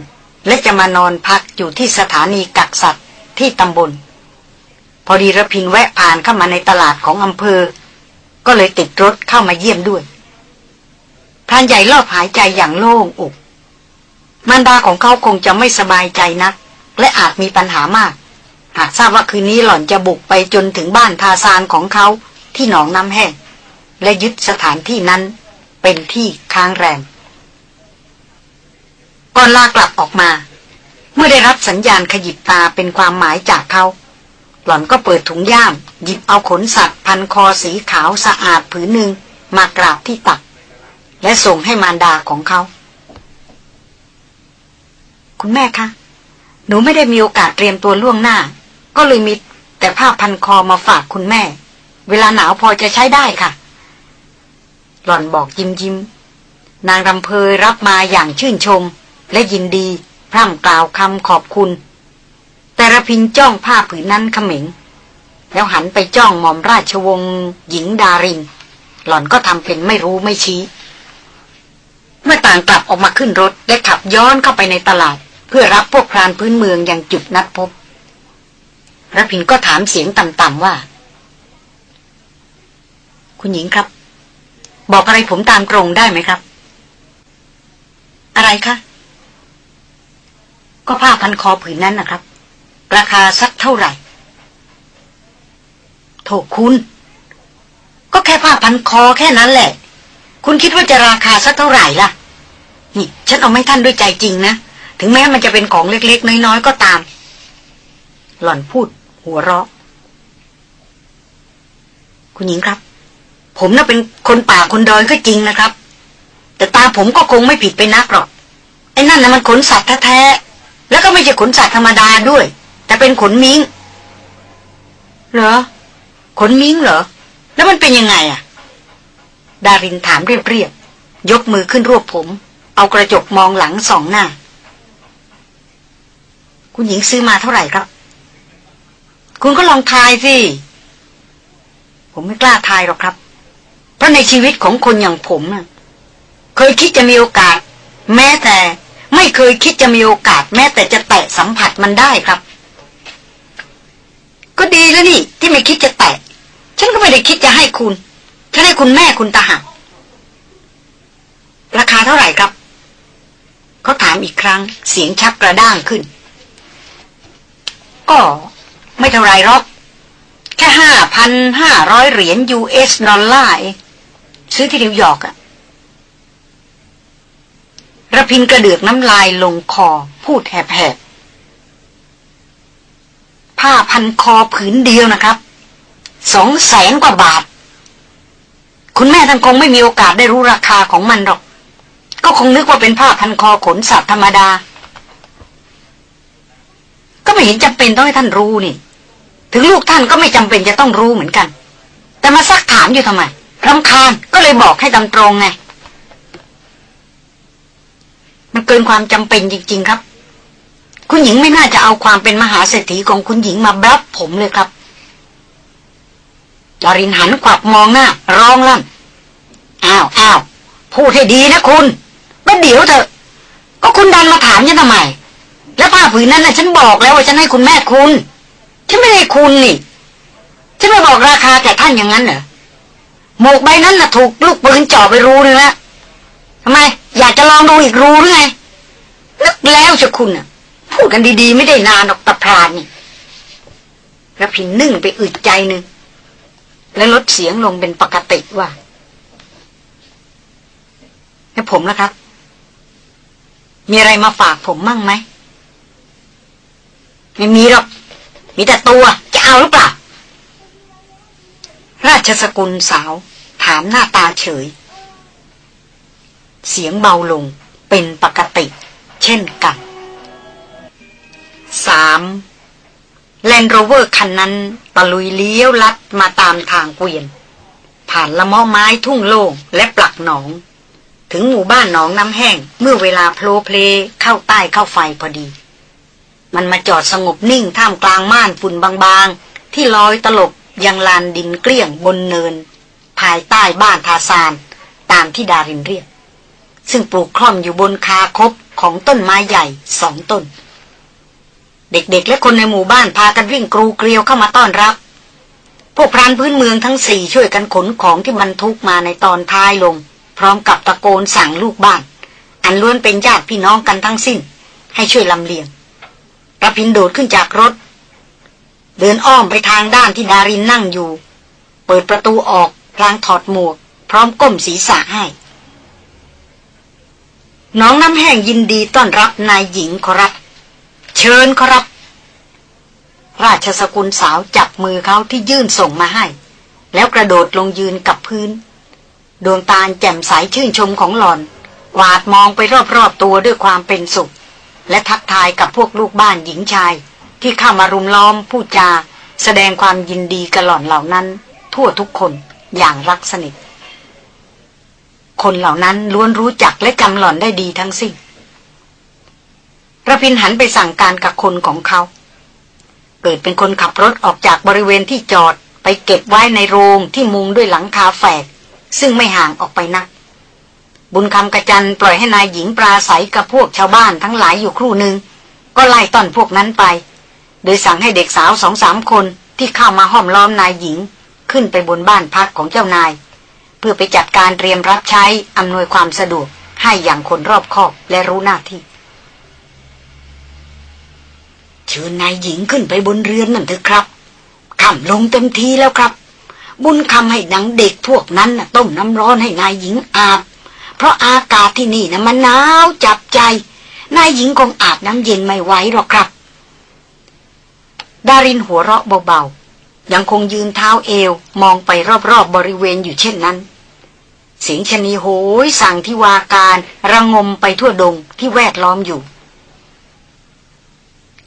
และจะมานอนพักอยู่ที่สถานีกักสัตว์ที่ตำบล พอดีระพินแวะผ่านเข้ามาในตลาดของอำเภอ ก็เลยติดรถเข้ามาเยี่ยมด้วยพรานใหญ่รอบหายใจอย่างโล่งอกมารดาของเขาคงจะไม่สบายใจนัก และอาจมีปัญหามาก หากทราบว่าคืนนี้หล่อนจะบุกไปจนถึงบ้านทาซานของเขาที่หนองน้ำแห้งและยึดสถานที่นั้นเป็นที่ค้างแรมก่อนลากลับออกมา เมื่อได้รับสัญญาณขยิบตาเป็นความหมายจากเขา หล่อนก็เปิดถุงย่าม หยิบเอาขนสัตว์ พันคอสีขาวสะอาดผืนหนึ่งมากราบที่ตัก และส่งให้มารดาของเขา คุณแม่คะ หนูไม่ได้มีโอกาสเตรียมตัวล่วงหน้า ก็เลยมีแต่ผ้าพันคอมาฝากคุณแม่ เวลาหนาวพอจะใช้ได้ค่ะ หล่อนบอกยิ้มยิ้มนางรำเพยรับมาอย่างชื่นชม และยินดี พร่ำกล่าวคำขอบคุณ แต่ระพินจ้องผ้าผืนนั้นเขม็ง แล้วหันไปจ้องหม่อมราชวงศ์หญิงดาริน หล่อนก็ทำเป็นไม่รู้ไม่ชี้ เมื่อต่างกลับออกมาขึ้นรถและขับย้อนเข้าไปในตลาด เพื่อรับพวกพรานพื้นเมืองอย่างจุดนัดพบระพินก็ถามเสียงต่ำๆว่า คุณหญิงครับ บอกอะไรผมตามตรงได้ไหมครับ อะไรคะ ก็ผ้าพันคอผืนนั้นนะครับ ราคาสักเท่าไหร่ โถคุณ ก็แค่ผ้าพันคอแค่นั้นแหละ คุณคิดว่าจะราคาสักเท่าไหร่ล่ะ นี่ ฉันเอาไม่ท่านด้วยใจจริงนะ ถึงแม้มันจะเป็นของเล็กๆ น้อยๆ ก็ตาม หล่อนพูด หัวเราะ คุณหญิงครับ ผมน่ะเป็นคนป่าคนดอยก็จริงนะครับ แต่ตาผมก็คงไม่ผิดไปนักหรอกไอ้นั่นนะมันขนสัตว์แท้ๆ แล้วก็ไม่ใช่ขนสัตว์ธรรมดาด้วย แต่เป็นขนมิงเหรอ ขนมิงเหรอ แล้วมันเป็นยังไงอะดารินถามเรียบๆยกมือขึ้นรวบผม เอากระจกมองหลังสองหน้า คุณหญิงซื้อมาเท่าไหร่ครับ คุณก็ลองทายสิ ผมไม่กล้าทายหรอกครับ เพราะในชีวิตของคนอย่างผมน่ะเคยคิดจะมีโอกาส แม้แต่ ไม่เคยคิดจะมีโอกาส แม้แต่จะแตะสัมผัสมันได้ครับ ก็ดีแล้วนี่ ที่ไม่คิดจะแตะฉันก็ไม่ได้คิดจะให้คุณฉันให้คุณแม่คุณตาหักราคาเท่าไหร่ครับ เขาถามอีกครั้ง เสียงชักกระด้างขึ้น ก็ไม่เท่าไรหรอก แค่ห้าพันห้าร้อยเหรียญ US ดอลลาร์ซื้อที่นิวยอร์กอะระพินกระเดือกน้ำลายลงคอ พูดแหบๆ ผ้าพันคอผืนเดียวนะครับสองแสนกว่าบาท คุณแม่ท่านคงไม่มีโอกาสได้รู้ราคาของมันหรอก ก็คงนึกว่าเป็นผ้าพันคอขนสัตว์ธรรมดา ก็ไม่เห็นจำเป็นต้องให้ท่านรู้นี่ ถึงลูกท่านก็ไม่จำเป็นจะต้องรู้เหมือนกัน แต่มาซักถามอยู่ทำไมรำคาญก็เลยบอกให้ตามตรงไง มันเกินความจำเป็นจริง ๆ ครับ คุณหญิงไม่น่าจะเอาความเป็นมหาเศรษฐีของคุณหญิงมาบลับผมเลยครับดารินหันขวับมองหน้า ร้องลั่นอ้าวอ้าวพูดให้ดีนะคุณก็เดี๋ยวเถอะ ก็คุณดันมาถามฉันทำไม แล้วผ้าผืนนั้นน่ะฉันบอกแล้วว่าฉันให้คุณแม่คุณ ฉันไม่ได้คุณนี่ ฉันไม่บอกราคาแก่ท่านอย่างนั้นเหรอ หมวกใบนั้นน่ะถูกลูกปืนจ่อไปรูนึงแล้วทำไม อยากจะลองดูอีกรูหรือไงนึกแล้วจะคุณน่ะ พูดกันดีๆ ไม่ได้นานหรอกตะพรานนี่กระพินนึ่งไปอึดใจหนึ่ง แล้วลดเสียงลงเป็นปกติว่าแล้วผมนะครับ มีอะไรมาฝากผมมั่งไหม ไม่มีหรอก มีแต่ตัว จะเอาหรือเปล่า ราชสกุลสาว ถามหน้าตาเฉย เสียงเบาลงเป็นปกติ เช่นกัน สาม Land Rover คันนั้นตะลุยเลี้ยวลัดมาตามทางเกวียน ผ่านละเมาะไม้ทุ่งโล่งและปลักหนอง ถึงหมู่บ้านหนองน้ำแห้ง เมื่อเวลาโพล้เพล้เข้าใต้เข้าไฟพอดี มันมาจอดสงบนิ่งท่ามกลางม่านฝุ่นบางๆ ที่ลอยตลบยังลานดินเกลี้ยงบนเนิน ภายใต้บ้านทาร์ซาน ตามที่ดารินเรียก ซึ่งปลูกคล่อมอยู่บนคาคบของต้นไม้ใหญ่สองต้น เด็กๆ และคนในหมู่บ้านพากันวิ่งกรูเกลียวเข้ามาต้อนรับ พวกพรานพื้นเมืองทั้งสี่ช่วยกันขนของที่บรรทุกมาในตอนท้ายลง พร้อมกับตะโกนสั่งลูกบ้าน อันล้วนเป็นญาติพี่น้องกันทั้งสิ้น ให้ช่วยลำเลียงระพินโดดขึ้นจากรถ เดินอ้อมไปทางด้านที่ดารินนั่งอยู่ เปิดประตูออกพลางถอดหมวก พร้อมก้มศีรษะให้น้องน้ำแห้งยินดีต้อนรับนายหญิงขอรับ เชิญครับ ราชสกุลสาวจับมือเขาที่ยื่นส่งมาให้ แล้วกระโดดลงยืนกับพื้น ดวงตาแจ่มใสชื่นชมของหลอนกวาดมองไปรอบๆตัวด้วยความเป็นสุข และทักทายกับพวกลูกบ้านหญิงชาย ที่เข้ามารุมล้อมผู้จา แสดงความยินดีกับหล่อนเหล่านั้น ทั่วทุกคนอย่างรักสนิทคนเหล่านั้นล้วนรู้จักและจำหล่อนได้ดีทั้งสิ้น ระพินหันไปสั่งการกับคนของเขา เกิดเป็นคนขับรถออกจากบริเวณที่จอดไปเก็บไว้ในโรงที่มุงด้วยหลังคาแฝก ซึ่งไม่ห่างออกไปนัก บุญคำกระจันปล่อยให้นายหญิงปราศัยกับพวกชาวบ้านทั้งหลายอยู่ครู่หนึ่งก็ไล่ต้อนพวกนั้นไป โดยสั่งให้เด็กสาวสองสามคนที่เข้ามาห้อมล้อมนายหญิง ขึ้นไปบนบ้านพักของเจ้านาย เพื่อไปจัดการเตรียมรับใช้อำนวยความสะดวกให้อย่างคนรอบคอบและรู้หน้าที่ เชิญนายหญิงขึ้นไปบนเรือนนั่นเถอะครับคำลงเต็มทีแล้วครับ บุญคำให้นังเด็กพวกนั้นนะต้มน้ำร้อนให้นายหญิงอาบ เพราะอากาศที่นี่นะมันหนาวจับใจ นายหญิงคงอาบน้ำเย็นไม่ไหวหรอกครับ ดารินหัวเราะเบาๆ ยังคงยืนเท้าเอวมองไปรอบๆบบริเวณอยู่เช่นนั้น เสียงชนีโหยสั่งที่วาการระงมไปทั่วดงที่แวดล้อมอยู่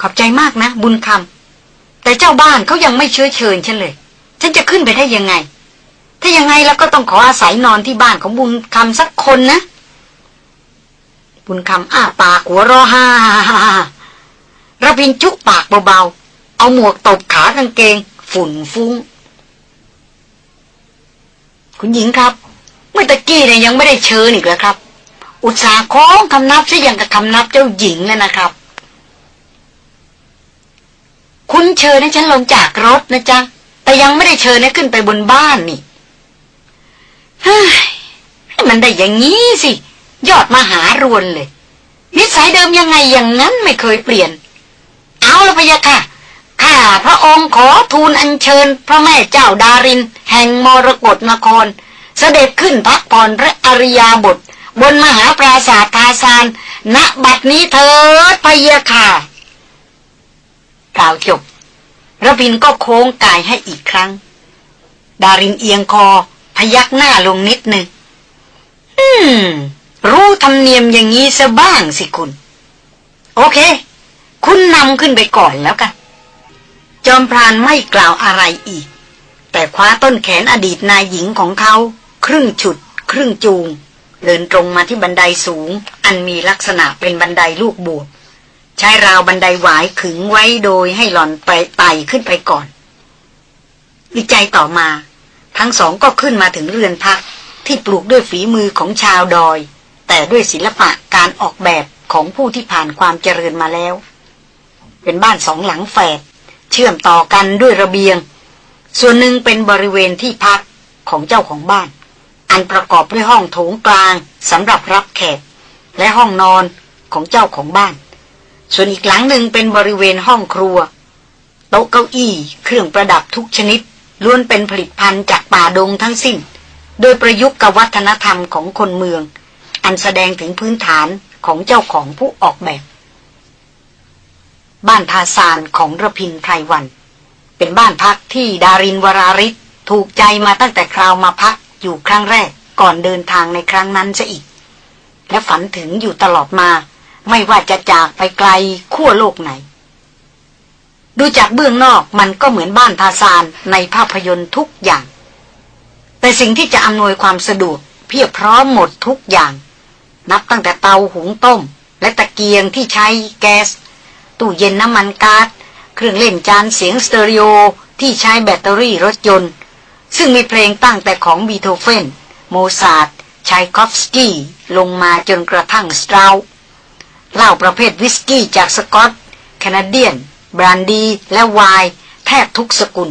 ขอบใจมากนะ บุญคำแต่เจ้าบ้านเขายังไม่เชื้อเชิญฉันเลย ฉันจะขึ้นไปได้ยังไง ถ้ายังไงแล้วก็ต้องขออาศัยนอนที่บ้านของบุญคำสักคนนะ บุญคำอ้าปากหัวรอฮ่าระพินจุปากเบาๆ เอาหมวกตบขากางเกง ฝุ่นฟุ้ง คุณหญิงครับ เมื่อตะกี้เนี่ยยังไม่ได้เชิญอีกแล้วครับ อุตสาห์คล้องคำนับซะอย่างกับคำนับเจ้าหญิงแล้วนะครับ คุณเชิญให้ฉันลงจากรถนะจ๊ะ แต่ยังไม่ได้เชิญให้ขึ้นไปบนบ้านนี่เฮ้ยให้มันได้อย่างนี้สิ ยอดมาหารวนเลย นิสัยเดิมยังไงอย่างนั้นไม่เคยเปลี่ยน เอาละพยะค่ะ ข้าพระองค์ขอทูลอัญเชิญ พระแม่เจ้าดาริน แห่งมรกรนคร เสด็จขึ้นพักผ่อนพระอริยาบท บนมหาปราสาททาซาน ณ บัดนี้เถิดพยะค่ะ กล่าวจบระพินก็โค้งกายให้อีกครั้ง ดารินเอียงคอ พยักหน้าลงนิดหนึ่งอืม รู้ธรรมเนียมอย่างนี้ซะบ้างสิคุณ โอเค คุณนำขึ้นไปก่อนแล้วกัน จอมพรานไม่กล่าวอะไรอีก แต่คว้าต้นแขนอดีตนายหญิงของเขา ครึ่งฉุด ครึ่งจูง เดินตรงมาที่บันไดสูง อันมีลักษณะเป็นบันไดลูกบวก ใช้ราวบันไดหวายขึงไว้โดยให้หล่อนไปไต่ขึ้นไปก่อนวิจัยต่อมา ทั้งสองก็ขึ้นมาถึงเรือนพักที่ปลูกด้วยฝีมือของชาวดอย แต่ด้วยศิลปะการออกแบบของผู้ที่ผ่านความเจริญมาแล้ว เป็นบ้านสองหลังแฝดเชื่อมต่อกันด้วยระเบียง ส่วนหนึ่งเป็นบริเวณที่พักของเจ้าของบ้าน อันประกอบด้วยห้องโถงกลางสำหรับรับแขก และห้องนอนของเจ้าของบ้าน ส่วนอีกหลังหนึ่งเป็นบริเวณห้องครัว โต๊ะเก้าอี้ เครื่องประดับทุกชนิดล้วนเป็นผลิตภัณฑ์จากป่าดงทั้งสิ้น โดยประยุกต์กับวัฒนธรรมของคนเมือง อันแสดงถึงพื้นฐานของเจ้าของผู้ออกแบบ บ้านทาซานของระพินไพรวัน เป็นบ้านพักที่ดารินวราริศถูกใจมาตั้งแต่คราวมาพักอยู่ครั้งแรกก่อนเดินทางในครั้งนั้นซะอีก และฝันถึงอยู่ตลอดมา ไม่ว่าจะจากไปไกลขั้วโลกไหน ดูจากเบื้องนอกมันก็เหมือนบ้านทาซานในภาพยนตร์ทุกอย่าง แต่สิ่งที่จะอำนวยความสะดวกเพียบพร้อมหมดทุกอย่าง นับตั้งแต่เตาหุงต้ม และตะเกียงที่ใช้แก๊สตู้เย็นน้ำมันก๊าซเครื่องเล่นจานเสียงสเตอริโอที่ใช้แบตเตอรี่รถยนต์ ซึ่งมีเพลงตั้งแต่ของบีโธเฟน โมซาร์ท ไชคอฟสกี้ลงมาจนกระทั่งสเตราส์ เหล้าประเภทวิสกี้จาก Scotch Canadian บรั่นดี และไวน์แทบทุกสกุล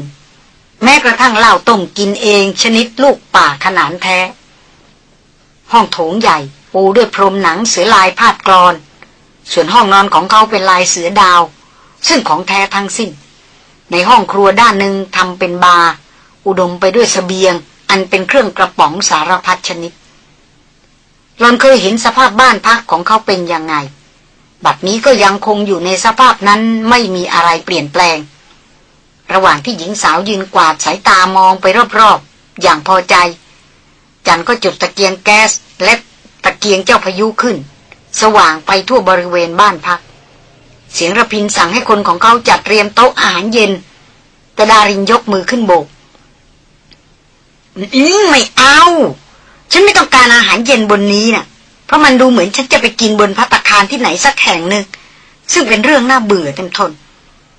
แม้กระทั่งเหล้าต้มกินเองชนิดลูกป่าขนานแท้ ห้องโถงใหญ่ ปูด้วยพรมหนังเสือลายพาดกรอน ส่วนห้องนอนของเขาเป็นลายเสือดาว ซึ่งของแท้ทั้งสิ้น ในห้องครัวด้านหนึ่งทำเป็นบาร์อุดมไปด้วยสเสบียง อันเป็นเครื่องกระป๋องสารพัดชนิดหลอนเคยเห็นสภาพบ้านพักของเขาเป็นยังไง บัดนี้ก็ยังคงอยู่ในสภาพนั้นไม่มีอะไรเปลี่ยนแปลง ระหว่างที่หญิงสาวยืนกวาดสายตามองไปรอบๆ อย่างพอใจ จันก็จุดตะเกียงแก๊สและตะเกียงเจ้าพายุขึ้น สว่างไปทั่วบริเวณบ้านพัก เสียงระพินสั่งให้คนของเขาจัดเตรียมโต๊ะอาหารเย็น แต่ดารินยกมือขึ้นโบก อืมไม่เอา ฉันไม่ต้องการอาหารเย็นบนนี้นะ่ะ เพราะมันดูเหมือนฉันจะไปกินบนพัตคารที่ไหนสักแห่งหนึ่ง ซึ่งเป็นเรื่องน่าเบื่อเต็มทน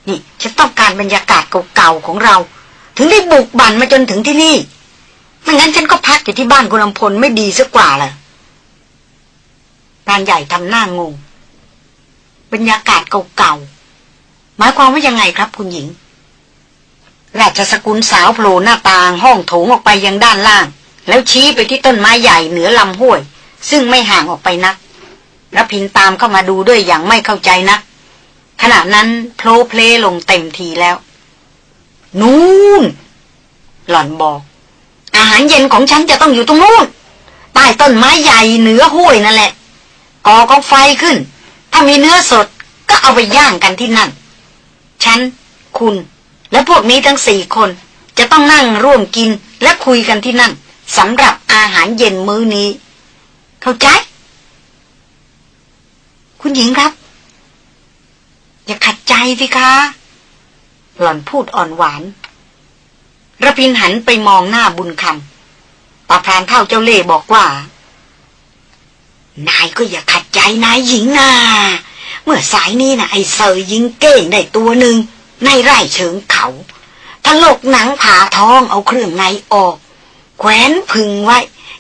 นี่ฉันต้องการบรรยากาศเก่าๆของเรา ถึงได้บุกบั่นมาจนถึงที่นี่ ไม่งั้นฉันก็พักอยู่ที่บ้านคุณลำพลไม่ดีสักกว่าล่ะพรานใหญ่ทำหน้างง บรรยากาศเก่าๆ หมายความว่ายังไงครับคุณหญิง ราชสกุลสาวโผล่หน้าต่างห้องโถงออกไปยังด้านล่าง แล้วชี้ไปที่ต้นไม้ใหญ่เหนือลำห้วย ซึ่งไม่ห่างออกไปนักรพินตามเข้ามาดูด้วยอย่างไม่เข้าใจนัก ขณะนั้นโพลเพลลงเต็มทีแล้ว นู่น หล่อนบอก อาหารเย็นของฉันจะต้องอยู่ตรงนู้นใต้ต้นไม้ใหญ่เหนือห้วยนั่นแหละก่อกองไฟขึ้น ถ้ามีเนื้อสดก็เอาไปย่างกันที่นั่น ฉัน คุณ และพวกนี้ทั้งสี่คน จะต้องนั่งร่วมกินและคุยกันที่นั่นสำหรับอาหารเย็นมื้อนี้ เข้าใจ คุณหญิงครับ อย่าขัดใจสิคะ หล่อนพูดอ่อนหวานระพินหันไปมองหน้าบุญคำตาพรานเท่าเจ้าเล่บอกว่า นายก็อย่าขัดใจนายหญิงนาเมื่อสายนี้นะไอ้เซอร์ยิงเก้งได้ตัวหนึ่งในไร่เชิงเขาถลกหนังผ่าท้องเอาเครื่องในออก แขวนพึงไว้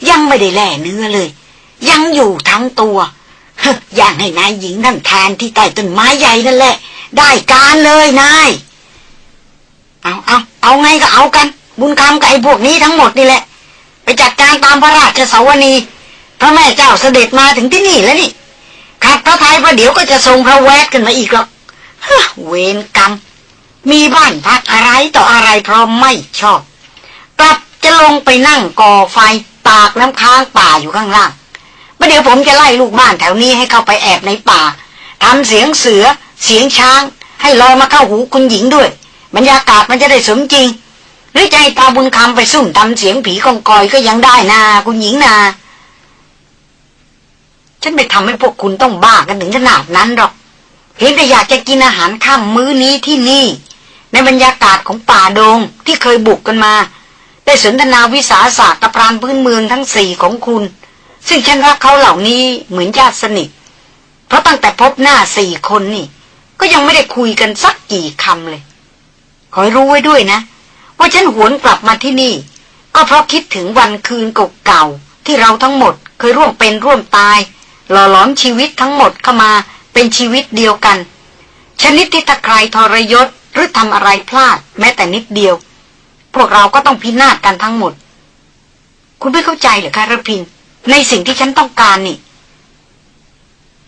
ยังไม่ได้แล่เนื้อเลย ยังอยู่ทั้งตัวอย่างให้นายหญิงนั่นทานที่ใต้ต้นไม้ใหญ่นั่นแหละ ได้การเลยนาย เอาเอาเอาไงก็เอากัน บุญคำกับไอ้พวกนี้ทั้งหมดนี่แหละ ไปจัดการตามพระราชสวนีพระแม่เจ้าเสด็จมาถึงที่นี่แล้วนี่ขัดพระทัยประเดี๋ยวก็จะทรงพระแวกขึ้นมาอีกหรอกเวรกรรม มีบ้านพักอะไรต่ออะไรเพราะไม่ชอบ กลับจะลงไปนั่งก่อไฟตากน้ำค้างป่าอยู่ข้างล่าง ประเดี๋ยวผมจะไล่ลูกบ้านแถวนี้ให้เข้าไปแอบในป่าทำเสียงเสือ เสียงช้าง ให้ลอยมาเข้าหูคุณหญิงด้วย บรรยากาศมันจะได้สมจริง หรือใจตาบุญคำไปซุ่มทำเสียงผีกองกอยก็ยังได้นาคุณหญิงนาฉันไม่ทำให้พวกคุณต้องบ้ากันถึงขนาดนั้นหรอกเห็นแต่อยากจะกินอาหารข้ามมื้อนี้ที่นี่ ในบรรยากาศของป่าดงที่เคยบุกกันมา ได้สนทนาวิสาสะกับพรานพื้นเมืองทั้งสี่ของคุณ ซึ่งฉันรักเขาเหล่านี้เหมือนญาติสนิท เพราะตั้งแต่พบหน้าสี่คนนี่ ก็ยังไม่ได้คุยกันสักกี่คำเลย ขอให้รู้ไว้ด้วยนะ ว่าฉันหวนกลับมาที่นี่ ก็เพราะคิดถึงวันคืนเก่าๆที่เราทั้งหมดเคยร่วมเป็นร่วมตาย หล่อหลอมชีวิตทั้งหมดเข้ามาเป็นชีวิตเดียวกัน ชนิดที่ถ้าใครทรยศหรือทำอะไรพลาดแม้แต่นิดเดียว พวกเราก็ต้องพินาศกันทั้งหมด คุณไม่เข้าใจเหรอคะระพิน ในสิ่งที่ฉันต้องการนี่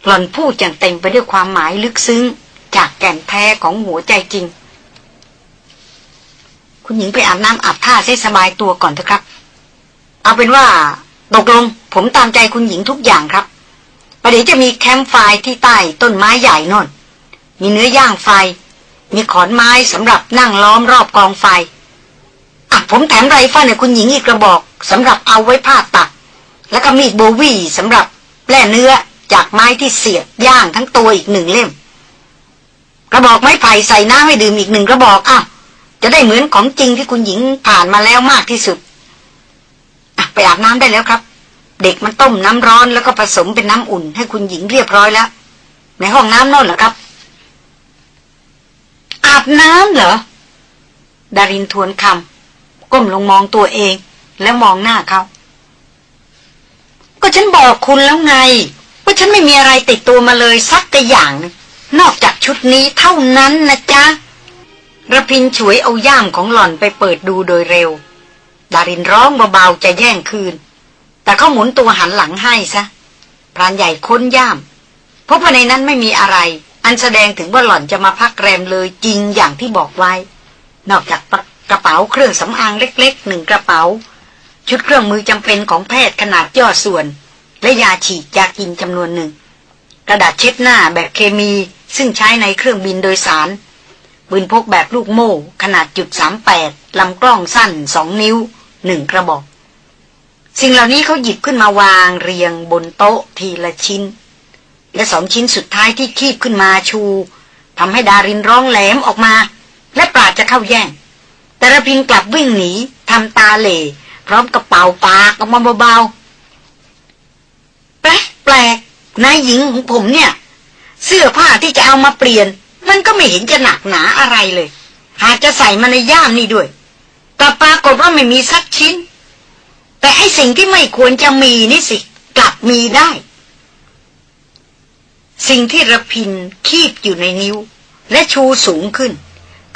หล่อนพูดอย่างเต็มไปด้วยความหมายลึกซึ้ง จากแก่นแท้ของหัวใจจริง คุณหญิงไปอาบน้ำอาบท่าให้สบายตัวก่อนเถอะครับ เอาเป็นว่าตกลง ผมตามใจคุณหญิงทุกอย่างครับประเดี๋ยวจะมีแคมป์ไฟที่ใต้ต้นไม้ใหญ่นนมีเนื้อย่างไฟ มีขอนไม้สำหรับนั่งล้อมรอบกองไฟอะผมแถมไรฟ้าเนี่ยคุณหญิงอีกกระบอกสำหรับเอาไว้ผ้าตัก แล้วก็มีดโบวี่สำหรับแล่เนื้อจากไม้ที่เสียบย่างทั้งตัวอีกหนึ่งเล่ม กระบอกไม้ไผ่ใส่น้ำให้ดื่มอีกหนึ่งกระบอกอ้าวจะได้เหมือนของจริงที่คุณหญิงผ่านมาแล้วมากที่สุดไปอาบน้ำได้แล้วครับ เด็กมันต้มน้ำร้อนแล้วก็ผสมเป็นน้ำอุ่น ให้คุณหญิงเรียบร้อยแล้ว ในห้องน้ำนั่นเหรอครับ อาบน้ำเหรอดารินทวนคำก้มลงมองตัวเองแล้วมองหน้าเขา ก็ฉันบอกคุณแล้วไง ว่าฉันไม่มีอะไรติดตัวมาเลยสักกระอย่าง นอกจากชุดนี้เท่านั้นนะจ๊ะระพินฉวยเอาย่ามของหล่อนไปเปิดดูโดยเร็ว ดารินร้องเบาๆจะแย่งคืน แต่เขาหมุนตัวหันหลังให้ซะพรานใหญ่ค้นย่ามพบว่าในนั้นไม่มีอะไร อันแสดงถึงว่าหล่อนจะมาพักแรมเลยจริงอย่างที่บอกไว้ นอกจากกระเป๋าเครื่องสำอางเล็กๆหนึ่งกระเป๋า ชุดเครื่องมือจำเป็นของแพทย์ขนาดย่อส่วน และยาฉีดยากินจำนวนหนึ่ง กระดาษเช็ดหน้าแบบเคมีซึ่งใช้ในเครื่องบินโดยสารปืนพกแบบลูกโม่ขนาดจุดสามแปดลำกล้องสั้นสองนิ้วหนึ่งกระบอก สิ่งเหล่านี้เขาหยิบขึ้นมาวางเรียงบนโต๊ะทีละชิ้น และสองชิ้นสุดท้ายที่คีบขึ้นมาชูทำให้ดารินร้องแหลมออกมา และปราดจะเข้าแย่ง แต่ระพินกลับวิ่งหนีทำตาเหล่ พร้อมกระเป๋าปากออกมาเบาๆ แปลกแปลกนายหญิงของผมเนี่ย เสื้อผ้าที่จะเอามาเปลี่ยน มันก็ไม่เห็นจะหนักหนาอะไรเลย หากจะใส่มาในย่ามนี่ด้วย แต่ปรากฏว่าไม่มีสักชิ้น แต่ไอสิ่งที่ไม่ควรจะมีนี่สิ กลับมีได้ สิ่งที่รพินทร์คีบอยู่ในนิ้ว และชูสูงขึ้น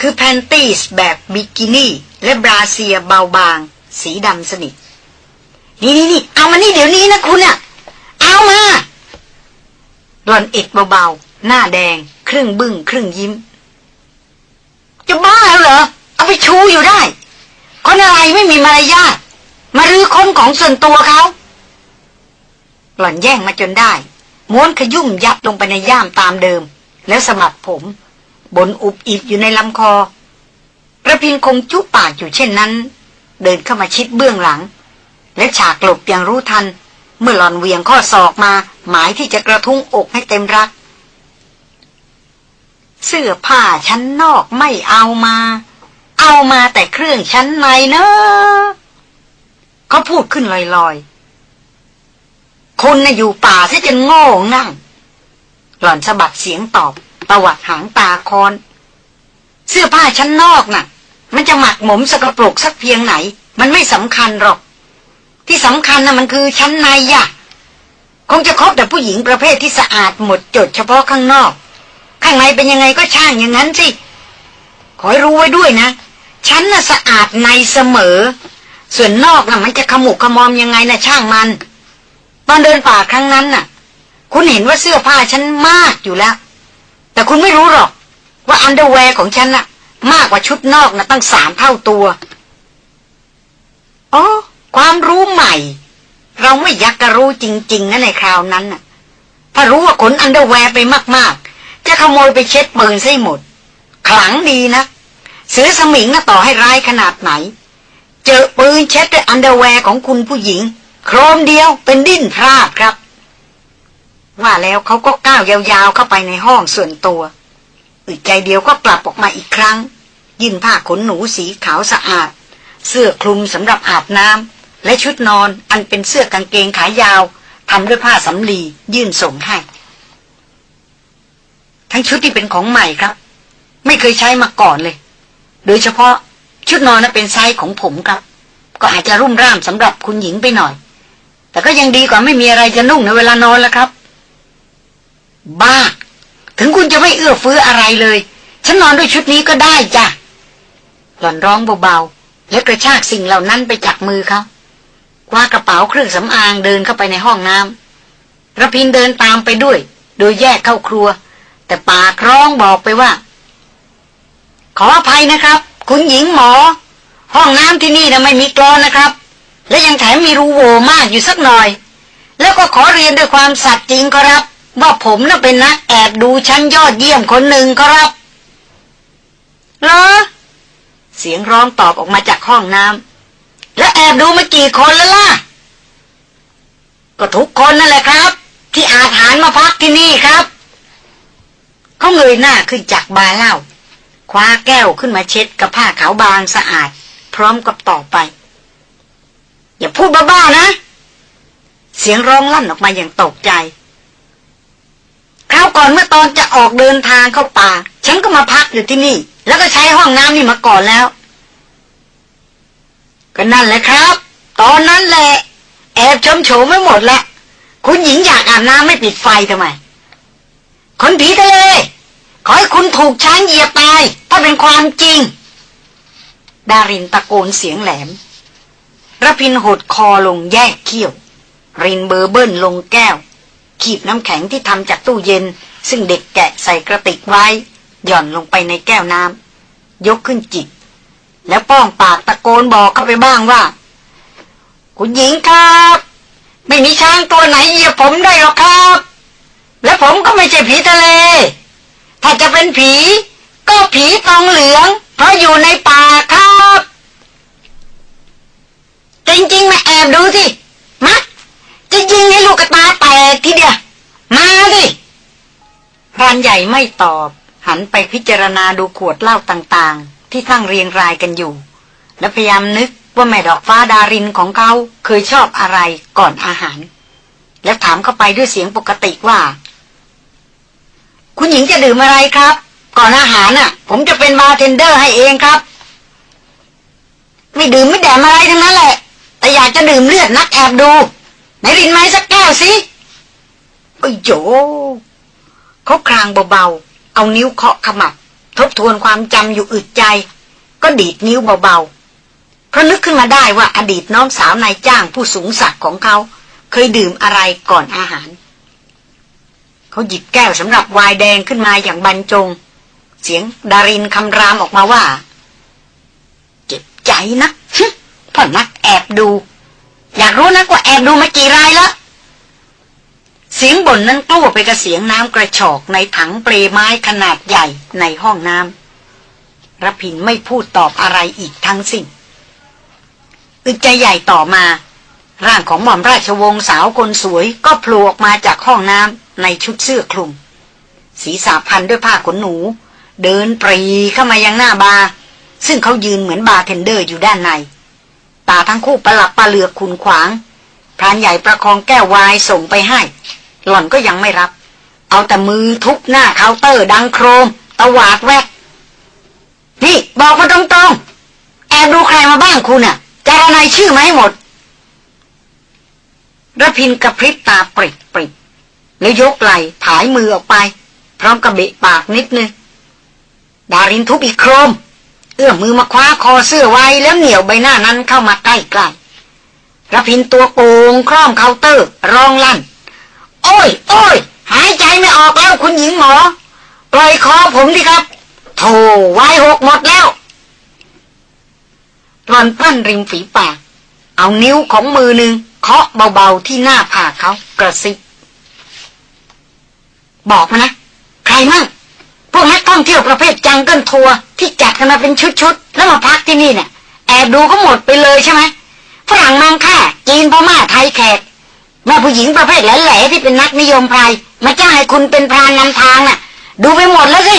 คือ panties แบบบิกินี่ และ brassiere เบาบาง สีดำสนิท นี่นี่นี่เอามานี่เดี๋ยวนี้นะคุณอะเอามาหล่อนเอ็ดเบาๆ หน้าแดง ครึ่งบึ้งครึ่งยิ้ม จะบ้าแล้วเหรอ เอาไปชูอยู่ได้ คนอะไรไม่มีมารยาทมารื้อค้นของส่วนตัวเขา หล่อนแย่งมาจนได้ ม้วนขยุ่มยัดลงไปในย่ามตามเดิม แล้วสมัครผม บนอุบอิบอยู่ในลำคอระพินคงจุปากอยู่เช่นนั้น เดินเข้ามาชิดเบื้องหลัง และฉากหลบอย่างรู้ทัน เมื่อหลอนเวียงข้อศอกมา หมายที่จะกระทุ้งอกให้เต็มรัก เสื้อผ้าชั้นนอกไม่เอามา เอามาแต่เครื่องชั้นในเนอะเขาพูดขึ้นลอยๆคนน่ะอยู่ป่าซะจนโง่นั่ง หล่อนสะบัดเสียงตอบตวัดหางตาคอน เสื้อผ้าชั้นนอกน่ะ มันจะหมักหมมสกปรกสักเพียงไหน มันไม่สำคัญหรอก ที่สำคัญน่ะมันคือชั้นในอะคงจะคบแต่ผู้หญิงประเภทที่สะอาดหมดจดเฉพาะข้างนอก ข้างในเป็นยังไงก็ช่างอย่างนั้นสิ ขอให้รู้ไว้ด้วยนะฉันน่ะสะอาดในเสมอ ส่วนนอกน่ะมันจะขมุกขมอมยังไงนะช่างมัน ตอนเดินป่าครั้งนั้นน่ะ คุณเห็นว่าเสื้อผ้าฉันมากอยู่แล้ว แต่คุณไม่รู้หรอก ว่า underwear ของฉันน่ะ มากกว่าชุดนอกนะตั้งสามเท่าตัว อ๋อ ความรู้ใหม่ เราไม่ยักกะรู้จริง ๆนะในคราวนั้นน่ะ ถ้ารู้ว่าขน underwear ไปมากๆ จะขโมยไปเช็ดปืนซะหมด ขลังดีนะเสือสมิงน่ะต่อให้ร้ายขนาดไหน เจอปืนเช็ดด้วย underwear ของคุณผู้หญิง โครมเดียวเป็นดิ้นพราดครับ ว่าแล้วเขาก็ก้าวยาวๆเข้าไปในห้องส่วนตัว อึดใจเดียวก็กลับออกมาอีกครั้งยื่นผ้าขนหนูสีขาวสะอาด เสื้อคลุมสำหรับอาบน้ำและชุดนอนอันเป็นเสื้อกางเกงขายาวทำด้วยผ้าสำลียื่นส่งให้ ทั้งชุดที่เป็นของใหม่ครับ ไม่เคยใช้มาก่อนเลย โดยเฉพาะชุดนอนนั้นเป็นไซส์ของผมครับ ก็อาจจะรุ่มร่ามสำหรับคุณหญิงไปหน่อย แต่ก็ยังดีกว่าไม่มีอะไรจะนุ่งในเวลานอนแล้วครับ บ้า ถึงคุณจะไม่เอื้อเฟื้ออะไรเลย ฉันนอนด้วยชุดนี้ก็ได้จ้ะ หล่อนร้องเบาๆ และกระชากสิ่งเหล่านั้นไปจากมือเขาคว้ากระเป๋าเครื่องสำอางเดินเข้าไปในห้องน้ำระพินเดินตามไปด้วย โดยแยกเข้าครัว แต่ปากร้องบอกไปว่า ขออภัยนะครับ คุณหญิงหมอ ห้องน้ำที่นี่นะไม่มีกรอนนะครับ และยังแถมมีรูโหว่มากอยู่สักหน่อย แล้วก็ขอเรียนด้วยความสัตย์จริงครับ ว่าผมน่ะเป็นนักแอบดูชั้นยอดเยี่ยมคนหนึ่งครับเหรอเสียงร้องตอบออกมาจากห้องน้ำแล้วแอบดูมากี่คนแล้วล่ะ ก็ทุกคนนั่นแหละครับ ที่อาถานมาพักที่นี่ครับเขาเงยหน้าขึ้นจากบาร์เหล้าคว้าแก้วขึ้นมาเช็ดกับผ้าขาวบางสะอาด พร้อมกับต่อไป อย่าพูดบ้าๆนะ เสียงร้องลั่นออกมาอย่างตกใจ คราวก่อนเมื่อตอนจะออกเดินทางเข้าป่า ฉันก็มาพักอยู่ที่นี่ แล้วก็ใช้ห้องน้ำนี่มาก่อนแล้ว ก็นั่นแหละครับ ตอนนั้นแหละ แอบชมโฉมไม่หมดละคุณหญิงอยากอาบน้ำไม่ปิดไฟทำไม คนผีทะเล ขอให้คุณถูกช้างเหยียบตาย ถ้าเป็นความจริง ดารินตะโกนเสียงแหลมระพินหดคอลงแยกเขี้ยว รินเบอร์เบิ้ลลงแก้ว ขีบน้ำแข็งที่ทำจากตู้เย็น ซึ่งเด็กแกะใส่กระติกไว้ หย่อนลงไปในแก้วน้ำยกขึ้นจิกแล้วป้องปากตะโกนบอกเข้าไปบ้างว่า คุณหญิงครับ ไม่มีช้างตัวไหนเหยียบผมได้หรอกครับ และผมก็ไม่ใช่ผีทะเล ถ้าจะเป็นผี ก็ผีตองเหลือง เพราะอยู่ในป่าครับ จริงๆมาแอบดูสิมา จะยิงให้ลูกกระตาแตกทีเดียว มาสิพรานใหญ่ไม่ตอบ หันไปพิจารณาดูขวดเหล้าต่างๆ ที่ตั้งเรียงรายกันอยู่ และพยายามนึกว่าแม่ดอกฟ้าดารินของเขาเคยชอบอะไรก่อนอาหาร แล้วถามเข้าไปด้วยเสียงปกติว่า คุณหญิงจะดื่มอะไรครับ ก่อนอาหารน่ะ ผมจะเป็นบาร์เทนเดอร์ให้เองครับ ไม่ดื่มไม่แดมอะไรทั้งนั้นแหละ แต่อยากจะดื่มเลือดนักแอบดู ไหนรินไหมสักแก้วสิโอ้ยโยเขาคลางเบาๆ เอานิ้วเคาะขมับ ทบทวนความจำอยู่อึดใจ ก็ดีดนิ้วเบาๆเพราะนึกขึ้นมาได้ว่าอดีตน้องสาวนายจ้างผู้สูงศักดิ์ของเขา เคยดื่มอะไรก่อนอาหาร เขาหยิบแก้วสำหรับไวน์แดงขึ้นมาอย่างบรรจง เสียงดารินคำรามออกมาว่า เจ็บใจนะพ่อนักแอบดู อยากรู้นักว่าแอบดูมากี่ เสียงบ่นนั้นกลัวไปกับเสียงน้ำกระชอกในถังเปลไม้ขนาดใหญ่ในห้องน้ำรพินไม่พูดตอบอะไรอีกทั้งสิ้นอึดใจใหญ่ต่อมา ร่างของหม่อมราชวงศ์สาวคนสวยก็โผล่ออกมาจากห้องน้ำในชุดเสื้อคลุม ศีรษะพันด้วยผ้าขนหนู เดินปรี่เข้ามายังหน้าบาร์ซึ่งเขายืนเหมือนบาร์เทนเดอร์อยู่ด้านใน ตาทั้งคู่ประหลับประเหลือกขุ่นขวางพรานใหญ่ประคองแก้วไวน์ส่งไปให้ หล่อนก็ยังไม่รับ เอาแต่มือทุบหน้าเคาน์เตอร์ดังโครมตวาดแว้ดนี่บอกมาตรงๆ แอบดูใครมาบ้างคุณน่ะจาระไนชื่อมาให้หมดระพินกระพริบตาปริบปริบแล้วยกไหล่ผายมือออกไป พร้อมกับเบะปากนิดนึงดารินทุบอีกโครม เอื้อมมือมาคว้าคอเสื้อไว้แล้วเหนี่ยวใบหน้านั้นเข้ามาใกล้ๆระพินตัวโกงคล่อมเคาน์เตอร์ ร้องลั่น อ้ยโอ้ย หายใจไม่ออกแล้วคุณหญิงหมอ ปล่อยคอผมดิครับโธ่ไว้หกหมดแล้วรอนปั้นริมฝีปาก เอานิ้วของมือหนึ่งเคาะเบาๆที่หน้าผากเขากระซิบบอกมานะ ใครมั่งพวกนักท่องเที่ยวประเภทจังเกิลทัวร์ที่จัดกันมาเป็นชุดๆ แล้วมาพักที่นี่เนี่ยแอบดูก็หมดไปเลยใช่ไหมฝรั่งมังค่าจีนพม่าไทยแขก ม่ผู้หญิงประเภทแหล่ๆที่เป็นนักนิยมไพรมาจ้างให้คุณเป็นพรานนำทางน่ะ ดูไปหมดแล้วสิ